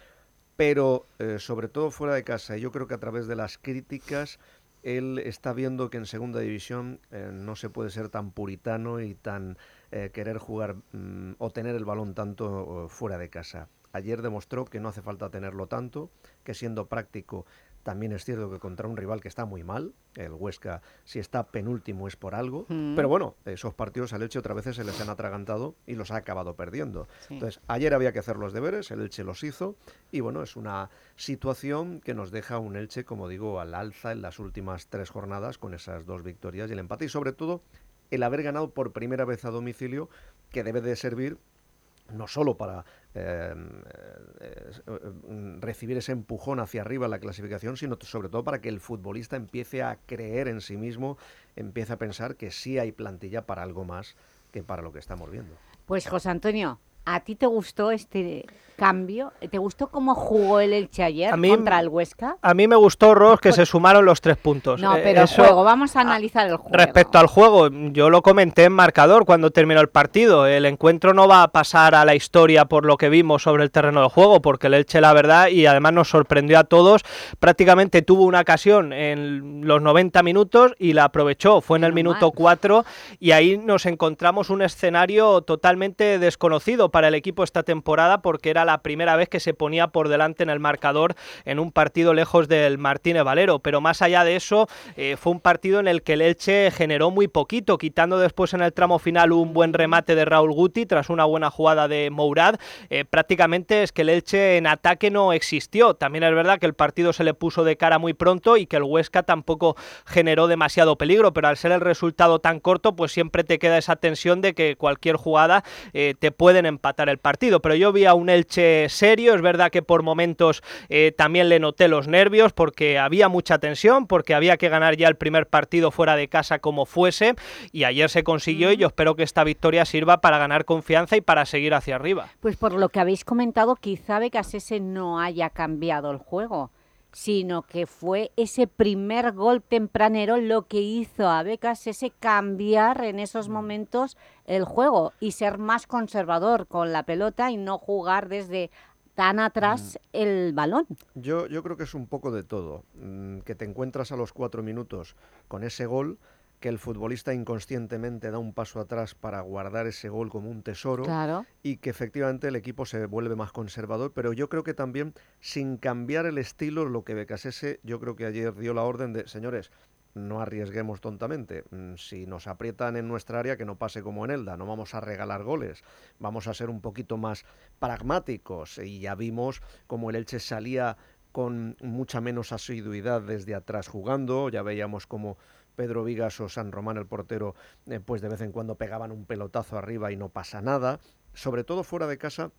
pero eh, sobre todo fuera de casa. Y Yo creo que a través de las críticas él está viendo que en segunda división eh, no se puede ser tan puritano y tan eh, querer jugar mm, o tener el balón tanto eh, fuera de casa. Ayer demostró que no hace falta tenerlo tanto, que siendo práctico también es cierto que contra un rival que está muy mal, el Huesca, si está penúltimo es por algo, Mm. pero bueno, esos partidos al Elche otra vez se les han atragantado y los ha acabado perdiendo. Sí. Entonces, ayer había que hacer los deberes, el Elche los hizo y bueno, es una situación que nos deja un Elche, como digo, al alza en las últimas tres jornadas con esas dos victorias y el empate y sobre todo el haber ganado por primera vez a domicilio que debe de servir no solo para eh, eh, recibir ese empujón hacia arriba en la clasificación, sino sobre todo para que el futbolista empiece a creer en sí mismo, empiece a pensar que sí hay plantilla para algo más que para lo que estamos viendo. Pues José Antonio, ¿A ti te gustó este cambio? ¿Te gustó cómo jugó el Elche ayer contra el Huesca? A mí me gustó, Ross, que se sumaron los tres puntos. No, Eh, pero eso- juego, vamos a analizar el juego. Respecto al juego, yo lo comenté en marcador cuando terminó el partido. El encuentro no va a pasar a la historia por lo que vimos sobre el terreno del juego, porque el Elche, la verdad, y además nos sorprendió a todos, prácticamente tuvo una ocasión en los 90 minutos y la aprovechó. Fue en el minuto 4 y ahí nos encontramos un escenario totalmente desconocido para el equipo esta temporada, porque era la primera vez que se ponía por delante en el marcador en un partido lejos del Martínez Valero. Pero más allá de eso, eh, fue un partido en el que el Elche generó muy poquito, quitando después en el tramo final un buen remate de Raúl Guti tras una buena jugada de Mourad. Eh, prácticamente es que el Elche en ataque no existió. También es verdad que el partido se le puso de cara muy pronto y que el Huesca tampoco generó demasiado peligro, pero al ser el resultado tan corto, pues siempre te queda esa tensión de que cualquier jugada eh, te pueden empatar el partido. Pero yo vi a un Elche serio, es verdad que por momentos eh, también le noté los nervios porque había mucha tensión, porque había que ganar ya el primer partido fuera de casa como fuese y ayer se consiguió y yo espero que esta victoria sirva para ganar confianza y para seguir hacia arriba. Pues por lo que habéis comentado, quizá Becasese no haya cambiado el juego, sino que fue ese primer gol tempranero lo que hizo a Becasese cambiar en esos momentos el juego y ser más conservador con la pelota y no jugar desde tan atrás el balón. Yo, yo creo que es un poco de todo. Mm, Que te encuentras a los cuatro minutos con ese gol, que el futbolista inconscientemente da un paso atrás para guardar ese gol como un tesoro Claro. y que efectivamente el equipo se vuelve más conservador, pero yo creo que también sin cambiar el estilo, lo que Becasese yo creo que ayer dio la orden de, señores, no arriesguemos tontamente. Mm, Si nos aprietan en nuestra área, que no pase como en Elda. No vamos a regalar goles. Vamos a ser un poquito más pragmáticos. Y ya vimos como el Elche salía con mucha menos asiduidad desde atrás jugando. Ya veíamos como Pedro Vigas o San Román, el portero, eh, pues de vez en cuando pegaban un pelotazo arriba y no pasa nada. Sobre todo fuera de casa,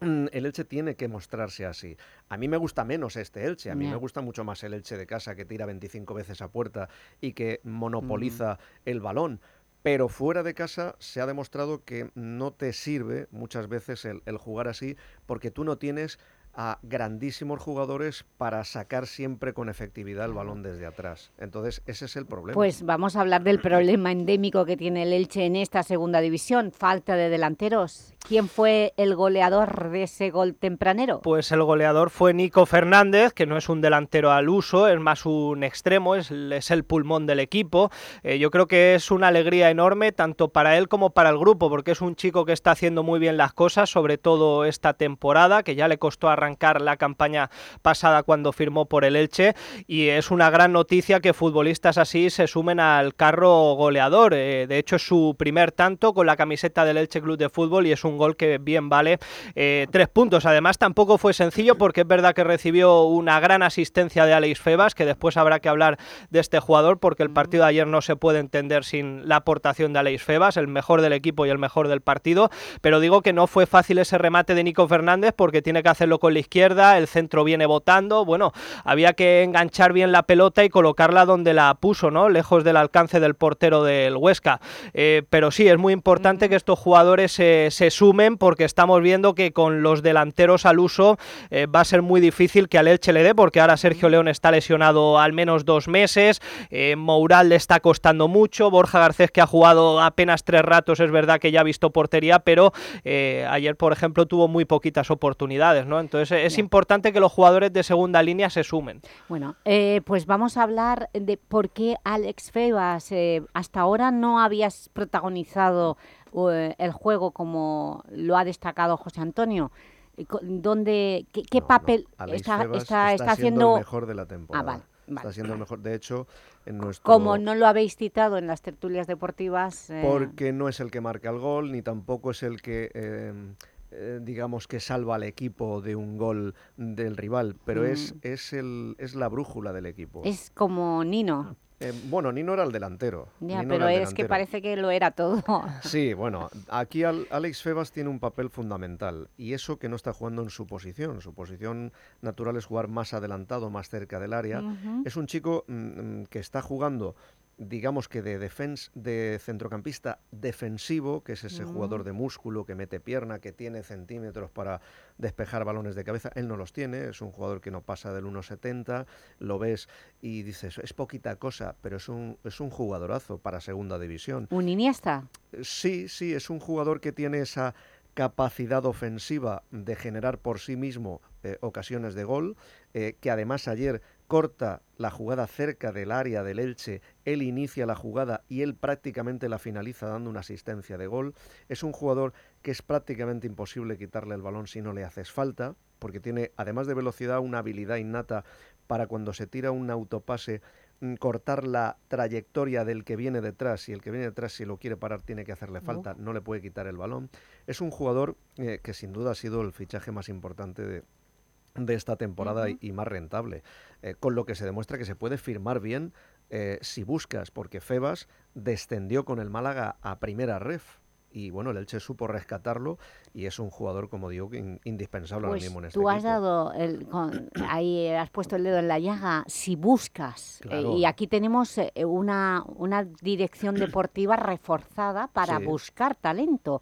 Mm, El Elche tiene que mostrarse así. A mí me gusta menos este Elche, a mí me gusta mucho más el Elche de casa que tira 25 veces a puerta y que monopoliza el balón. Pero fuera de casa se ha demostrado que no te sirve muchas veces el, el jugar así porque tú no tienes a grandísimos jugadores para sacar siempre con efectividad el balón desde atrás. Entonces ese es el problema. Pues vamos a hablar del problema endémico que tiene el Elche en esta segunda división, falta de delanteros. ¿Quién fue el goleador de ese gol tempranero? Pues el goleador fue Nico Fernández, que no es un delantero al uso, es más un extremo, es, es el pulmón del equipo. Eh, yo creo que es una alegría enorme tanto para él como para el grupo, porque es un chico que está haciendo muy bien las cosas, sobre todo esta temporada, que ya le costó arrancar la campaña pasada cuando firmó por el Elche, y es una gran noticia que futbolistas así se sumen al carro goleador. Eh, de hecho, es su primer tanto con la camiseta del Elche Club de Fútbol y es un gol que bien vale eh, tres puntos. Además, tampoco fue sencillo porque es verdad que recibió una gran asistencia de Alex Febas, que después habrá que hablar de este jugador porque el partido de ayer no se puede entender sin la aportación de Alex Febas, el mejor del equipo y el mejor del partido. Pero digo que no fue fácil ese remate de Nico Fernández porque tiene que hacerlo con la izquierda, el centro viene botando. Bueno, había que enganchar bien la pelota y colocarla donde la puso, ¿no? Lejos del alcance del portero del Huesca. Eh, pero sí, es muy importante que estos jugadores se- se sumen porque estamos viendo que con los delanteros al uso eh, va a ser muy difícil que al Elche le dé porque ahora Sergio León está lesionado al menos dos meses, eh, Moural le está costando mucho, Borja Garcés que ha jugado apenas tres ratos es verdad que ya ha visto portería, pero ayer por ejemplo tuvo muy poquitas oportunidades, ¿no? Entonces es importante que los jugadores de segunda línea se sumen. Bueno, eh, pues vamos a hablar de por qué Alex Febas eh, hasta ahora no habías protagonizado eh, el juego como lo ha destacado José Antonio. ¿Dónde, qué, qué papel Alex está, Febas está, está siendo haciendo? el mejor de la temporada. Ah, vale, Está siendo el mejor. De hecho, en nuestro Como no lo habéis citado en las tertulias deportivas. eh, porque no es el que marca el gol, ni tampoco es el que, eh, digamos, que salva al equipo de un gol del rival, pero es, Mm. es, el, es la brújula del equipo. es como Nino. Eh, bueno, Nino era el delantero. Ya, Nino pero es que parece que lo era todo. Sí, bueno, aquí al- Alex Febas tiene un papel fundamental y eso que no está jugando en su posición. Su posición natural es jugar más adelantado, más cerca del área. Es un chico mm, mm, que está jugando digamos que de, defense, de centrocampista defensivo, que es ese Mm. jugador de músculo que mete pierna, que tiene centímetros para despejar balones de cabeza, él no los tiene, es un jugador que no pasa del 1,70, lo ves y dices, es poquita cosa, pero es un, es un jugadorazo para segunda división. ¿Un Iniesta? Sí, sí, es un jugador que tiene esa capacidad ofensiva de generar por sí mismo eh, ocasiones de gol, eh, que además ayer corta la jugada cerca del área del Elche, él inicia la jugada y él prácticamente la finaliza dando una asistencia de gol. Es un jugador que es prácticamente imposible quitarle el balón si no le haces falta, porque tiene, además de velocidad, una habilidad innata para cuando se tira un autopase mm, cortar la trayectoria del que viene detrás y el que viene detrás si lo quiere parar tiene que hacerle falta, no le puede quitar el balón. Es un jugador eh, que sin duda ha sido el fichaje más importante de, de esta temporada y más rentable, eh, con lo que se demuestra que se puede firmar bien eh, si buscas, porque Febas descendió con el Málaga a primera ref. Y bueno, el Elche supo rescatarlo y es un jugador, como digo, in- indispensable ahora Pues mismo en este tú has equipo. dado, el, con- ahí has puesto el dedo en la llaga, si buscas. eh, y aquí tenemos eh, una, una dirección deportiva reforzada para Sí. buscar talento.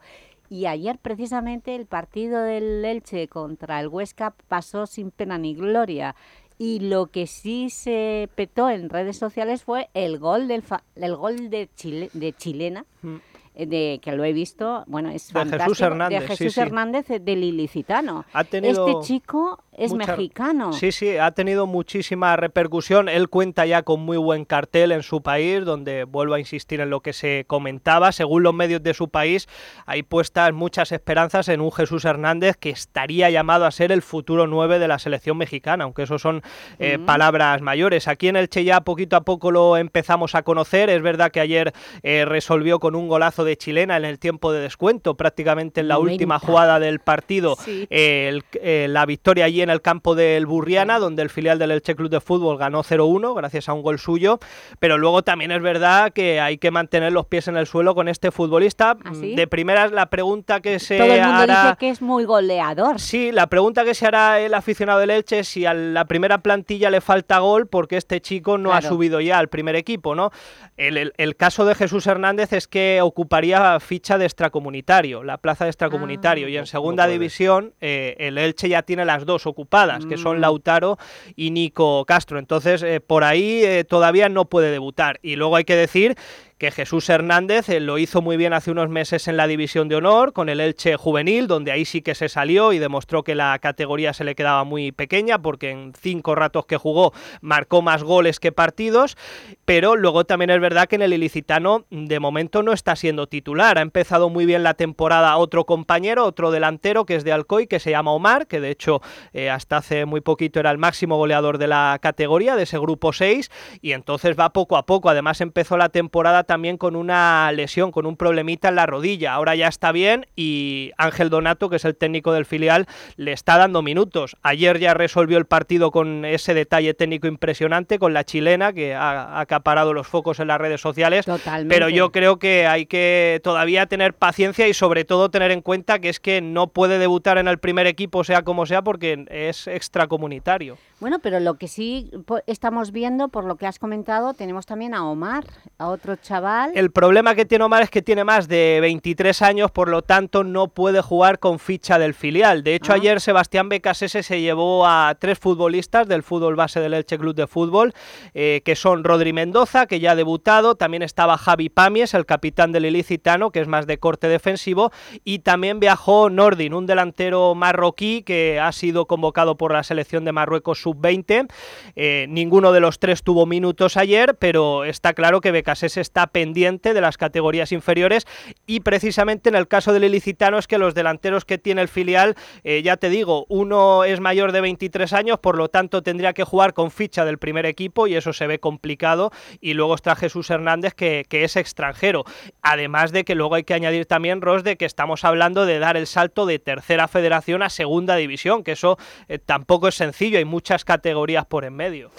Y ayer precisamente el partido del Elche contra el Huesca pasó sin pena ni gloria. Y lo que sí se petó en redes sociales fue el gol del fa- el gol de, Chile, de chilena, Mm. de que lo he visto, bueno, es De Jesús Hernández, de Jesús sí. Hernández del Ilicitano. Ha tenido Este chico es mucha- mexicano. Sí, sí, ha tenido muchísima repercusión. Él cuenta ya con muy buen cartel en su país, donde vuelvo a insistir en lo que se comentaba. Según los medios de su país, hay puestas muchas esperanzas en un Jesús Hernández que estaría llamado a ser el futuro 9 de la selección mexicana, aunque eso son eh, Mm. palabras mayores. Aquí en Elche ya poquito a poco lo empezamos a conocer. Es verdad que ayer eh, resolvió con un golazo de chilena en el tiempo de descuento, prácticamente en la última 90. jugada del partido. Sí. eh, el- eh, la victoria allí en el campo del Burriana, donde el filial del Elche Club de Fútbol ganó 0-1 gracias a un gol suyo, pero luego también es verdad que hay que mantener los pies en el suelo con este futbolista. ¿Ah, sí? De primeras, la pregunta que se Todo el mundo hará... dice que es muy goleador. Sí, la pregunta que se hará el aficionado del Elche es si a la primera plantilla le falta gol porque este chico no ha subido ya al primer equipo, ¿no? El, el- el caso de Jesús Hernández es que ocuparía ficha de extracomunitario, la plaza de extracomunitario, y en segunda puede. división eh, el Elche ya tiene las dos ocupadas, que Mm. son Lautaro y Nico Castro. Entonces, eh, por ahí eh, todavía no puede debutar. Y luego hay que decir que Jesús Hernández eh, lo hizo muy bien hace unos meses en la División de Honor con el Elche Juvenil, donde ahí sí que se salió y demostró que la categoría se le quedaba muy pequeña porque en cinco ratos que jugó marcó más goles que partidos, pero luego también es verdad que en el ilicitano de momento no está siendo titular. Ha empezado muy bien la temporada otro compañero, otro delantero que es de Alcoy, que se llama Omar, que de hecho eh, hasta hace muy poquito era el máximo goleador de la categoría, de ese grupo 6, y entonces va poco a poco. Además empezó la temporada también con una lesión, con un problemita en la rodilla. Ahora ya está bien y Ángel Donato, que es el técnico del filial, le está dando minutos. Ayer ya resolvió el partido con ese detalle técnico impresionante, con la chilena, que ha acaparado los focos en las redes sociales. Totalmente. Pero yo creo que hay que todavía tener paciencia y sobre todo tener en cuenta que es que no puede debutar en el primer equipo, sea como sea, porque es extracomunitario. Bueno, pero lo que sí estamos viendo, por lo que has comentado, tenemos también a Omar, a otro chaval. El problema que tiene Omar es que tiene más de 23 años, por lo tanto no puede jugar con ficha del filial. De hecho, Ah. ayer Sebastián Becasese se llevó a tres futbolistas del fútbol base del Elche Club de Fútbol, eh, que son Rodri Mendoza, que ya ha debutado, también estaba Javi Pamies, el capitán del ilicitano, que es más de corte defensivo, y también viajó Nordin, un delantero marroquí que ha sido convocado por la selección de Marruecos sub-20. Eh, ninguno de los tres tuvo minutos ayer, pero está claro que Becasés está pendiente de las categorías inferiores y precisamente en el caso del ilicitano es que los delanteros que tiene el filial, eh, ya te digo, uno es mayor de 23 años, por lo tanto tendría que jugar con ficha del primer equipo y eso se ve complicado y luego está Jesús Hernández que, es extranjero. Además de que luego hay que añadir también, Ros, de que estamos hablando de dar el salto de tercera federación a segunda división, que eso eh, tampoco es sencillo, hay muchas categorías por en medio.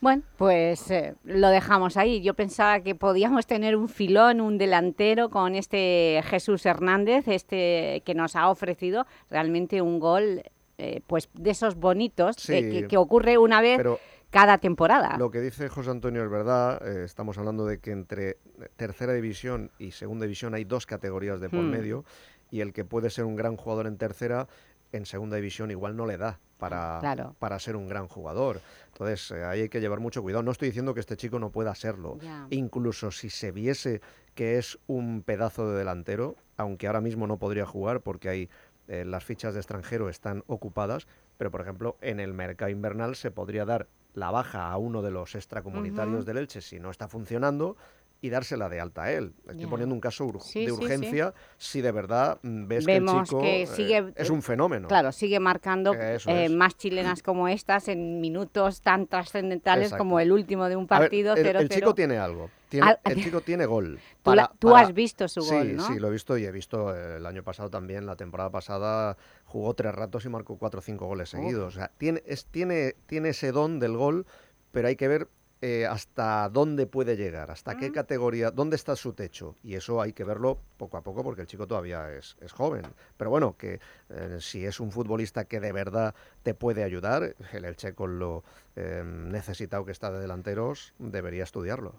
Bueno, pues eh, lo dejamos ahí. Yo pensaba que podíamos tener un filón, un delantero con este Jesús Hernández, este que nos ha ofrecido realmente un gol, eh, pues de esos bonitos, Sí. eh, que, que ocurre una vez cada temporada. Lo que dice José Antonio es verdad. eh, estamos hablando de que entre tercera división y segunda división hay dos categorías de por Hmm. medio y el que puede ser un gran jugador en tercera, en segunda división igual no le da para, Claro. para ser un gran jugador. Entonces eh, ahí hay que llevar mucho cuidado. No estoy diciendo que este chico no pueda serlo. Incluso si se viese que es un pedazo de delantero, aunque ahora mismo no podría jugar porque hay eh, las fichas de extranjero están ocupadas, pero por ejemplo en el mercado invernal se podría dar la baja a uno de los extracomunitarios del Elche si no está funcionando y dársela de alta a él. Estoy Ya. poniendo un caso ur- Sí, de sí, sí. urgencia si de verdad mm, ves que el Vemos chico que eh, sigue, es un fenómeno. Claro, sigue marcando eh, es. más chilenas como estas en minutos tan trascendentales Exacto. como el último de un ver, partido el, 0-0. el chico tiene algo. Tiene- el chico tiene gol. Tú la- tú has visto su Sí, gol, ¿no? Sí, lo he visto y he visto eh, el año pasado también, la temporada pasada jugó tres ratos y marcó cuatro o cinco goles seguidos. O sea, tiene, es, tiene, tiene ese don del gol, pero hay que ver eh, hasta dónde puede llegar, hasta qué categoría, dónde está su techo. Y eso hay que verlo poco a poco porque el chico todavía es, es joven. Pero bueno, que eh, si es un futbolista que de verdad te puede ayudar, el Elche con lo eh, necesitado que está de delanteros, debería estudiarlo.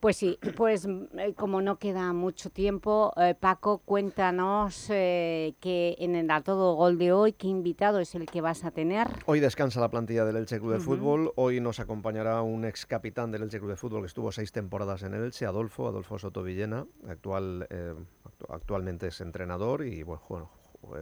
Pues sí, pues mm, eh, como no queda mucho tiempo, eh, Paco, cuéntanos eh, que en el a todo gol de hoy, ¿qué invitado es el que vas a tener? Hoy descansa la plantilla del Elche Club de. Fútbol. Hoy nos acompañará un ex capitán del Elche Club de Fútbol que estuvo seis temporadas en el Elche, Adolfo, Adolfo Soto Villena. Actual, eh, actu- actualmente es entrenador y bueno,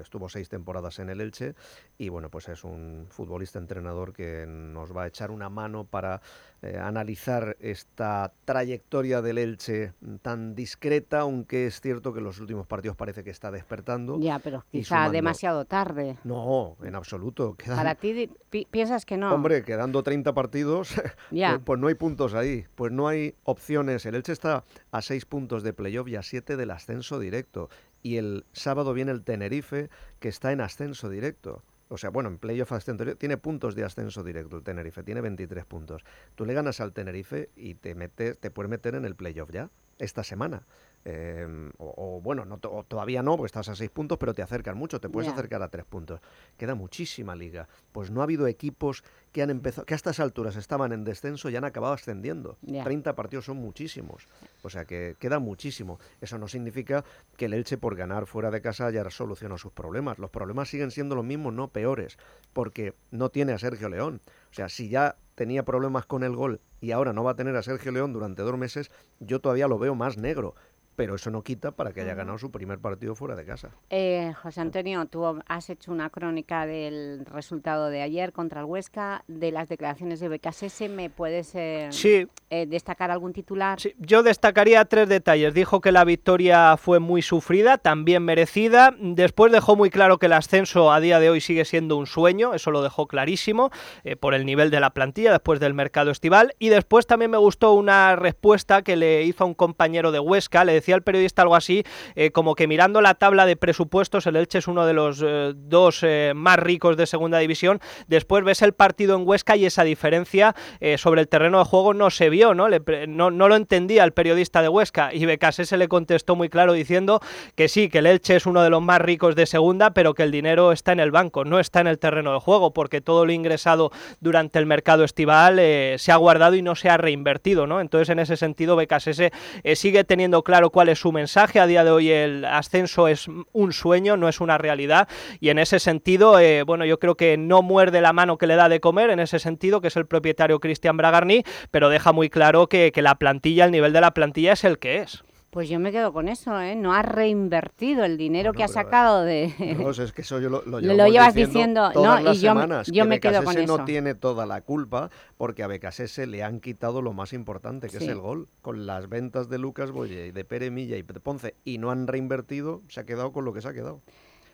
estuvo seis temporadas en el Elche. Y bueno, pues es un futbolista entrenador que nos va a echar una mano para eh, analizar esta trayectoria del Elche tan discreta, aunque es cierto que en los últimos partidos parece que está despertando. Ya, pero quizá sumando. demasiado tarde. No, en absoluto. Quedan- Para ti pi- piensas que no. Hombre, quedando 30 partidos, Ya. pues, pues no hay puntos ahí, pues no hay opciones. El Elche está a 6 puntos de playoff y a 7 del ascenso directo. Y el sábado viene el Tenerife, que está en ascenso directo. O sea, bueno, en playoff ascenso tiene puntos de ascenso directo el Tenerife, tiene 23 puntos. Tú le ganas al Tenerife y te metes, te puedes meter en el playoff ya, esta semana. Eh, o, o, bueno, no, o todavía no, porque estás a 6 puntos, pero te acercan mucho, te puedes Ya. acercar a 3 puntos. Queda muchísima liga. Pues no ha habido equipos que han empezado, que a estas alturas estaban en descenso y han acabado ascendiendo. Ya. 30 partidos son muchísimos. O sea que queda muchísimo. Eso no significa que el Elche por ganar fuera de casa haya solucionado sus problemas. Los problemas siguen siendo los mismos, no peores, porque no tiene a Sergio León. O sea, si ya tenía problemas con el gol y ahora no va a tener a Sergio León durante dos meses, yo todavía lo veo más negro. Pero eso no quita para que haya ganado su primer partido fuera de casa. Eh, José Antonio, tú has hecho una crónica del resultado de ayer contra el Huesca, de las declaraciones de BKSS. ¿Me puedes eh, Sí. eh, destacar algún titular? Yo destacaría tres detalles. Dijo que la victoria fue muy sufrida, también merecida. Después dejó muy claro que el ascenso a día de hoy sigue siendo un sueño, eso lo dejó clarísimo, eh, por el nivel de la plantilla después del mercado estival. Y después también me gustó una respuesta que le hizo a un compañero de Huesca, le decía al periodista algo así, eh, como que mirando la tabla de presupuestos, el Elche es uno de los eh, dos eh, más ricos de segunda división. Después ves el partido en Huesca y esa diferencia sobre el terreno de juego no se vio, ¿no? Le no, no lo entendía el periodista de Huesca y Becasese le contestó muy claro diciendo que sí, que el Elche es uno de los más ricos de segunda, pero que el dinero está en el banco, no está en el terreno de juego, porque todo lo ingresado durante el mercado estival se ha guardado y no se ha reinvertido, ¿no? Entonces, en ese sentido, Becasese sigue teniendo claro cuál es su mensaje. A día de hoy el ascenso es un sueño, no es una realidad. Y en ese sentido, eh, bueno, yo creo que no muerde la mano que le da de comer, en ese sentido, que es el propietario Cristian Bragarni, pero deja muy claro que, que la plantilla, el nivel de la plantilla es el que es. Pues yo me quedo con eso, ¿eh? No ha reinvertido el dinero que ha eh, sacado de... No, es que eso yo lo, lo Lo llevas diciendo, todas no, las y yo me- semanas, yo que me quedo con eso. no tiene toda la culpa porque a Becasese le han quitado lo más importante, que Sí. es el gol. Con las ventas de Lucas Boye y de Pere Milla y de Ponce y no han reinvertido, se ha quedado con lo que se ha quedado.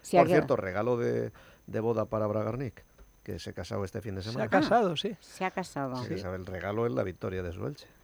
Se ha Por quedado. cierto, regalo de, de boda para Bragarnik, que se ha casado este fin de Se semana. ha casado, sí. Se ha casado. Sí, que sabe, el regalo es la victoria de su Elche.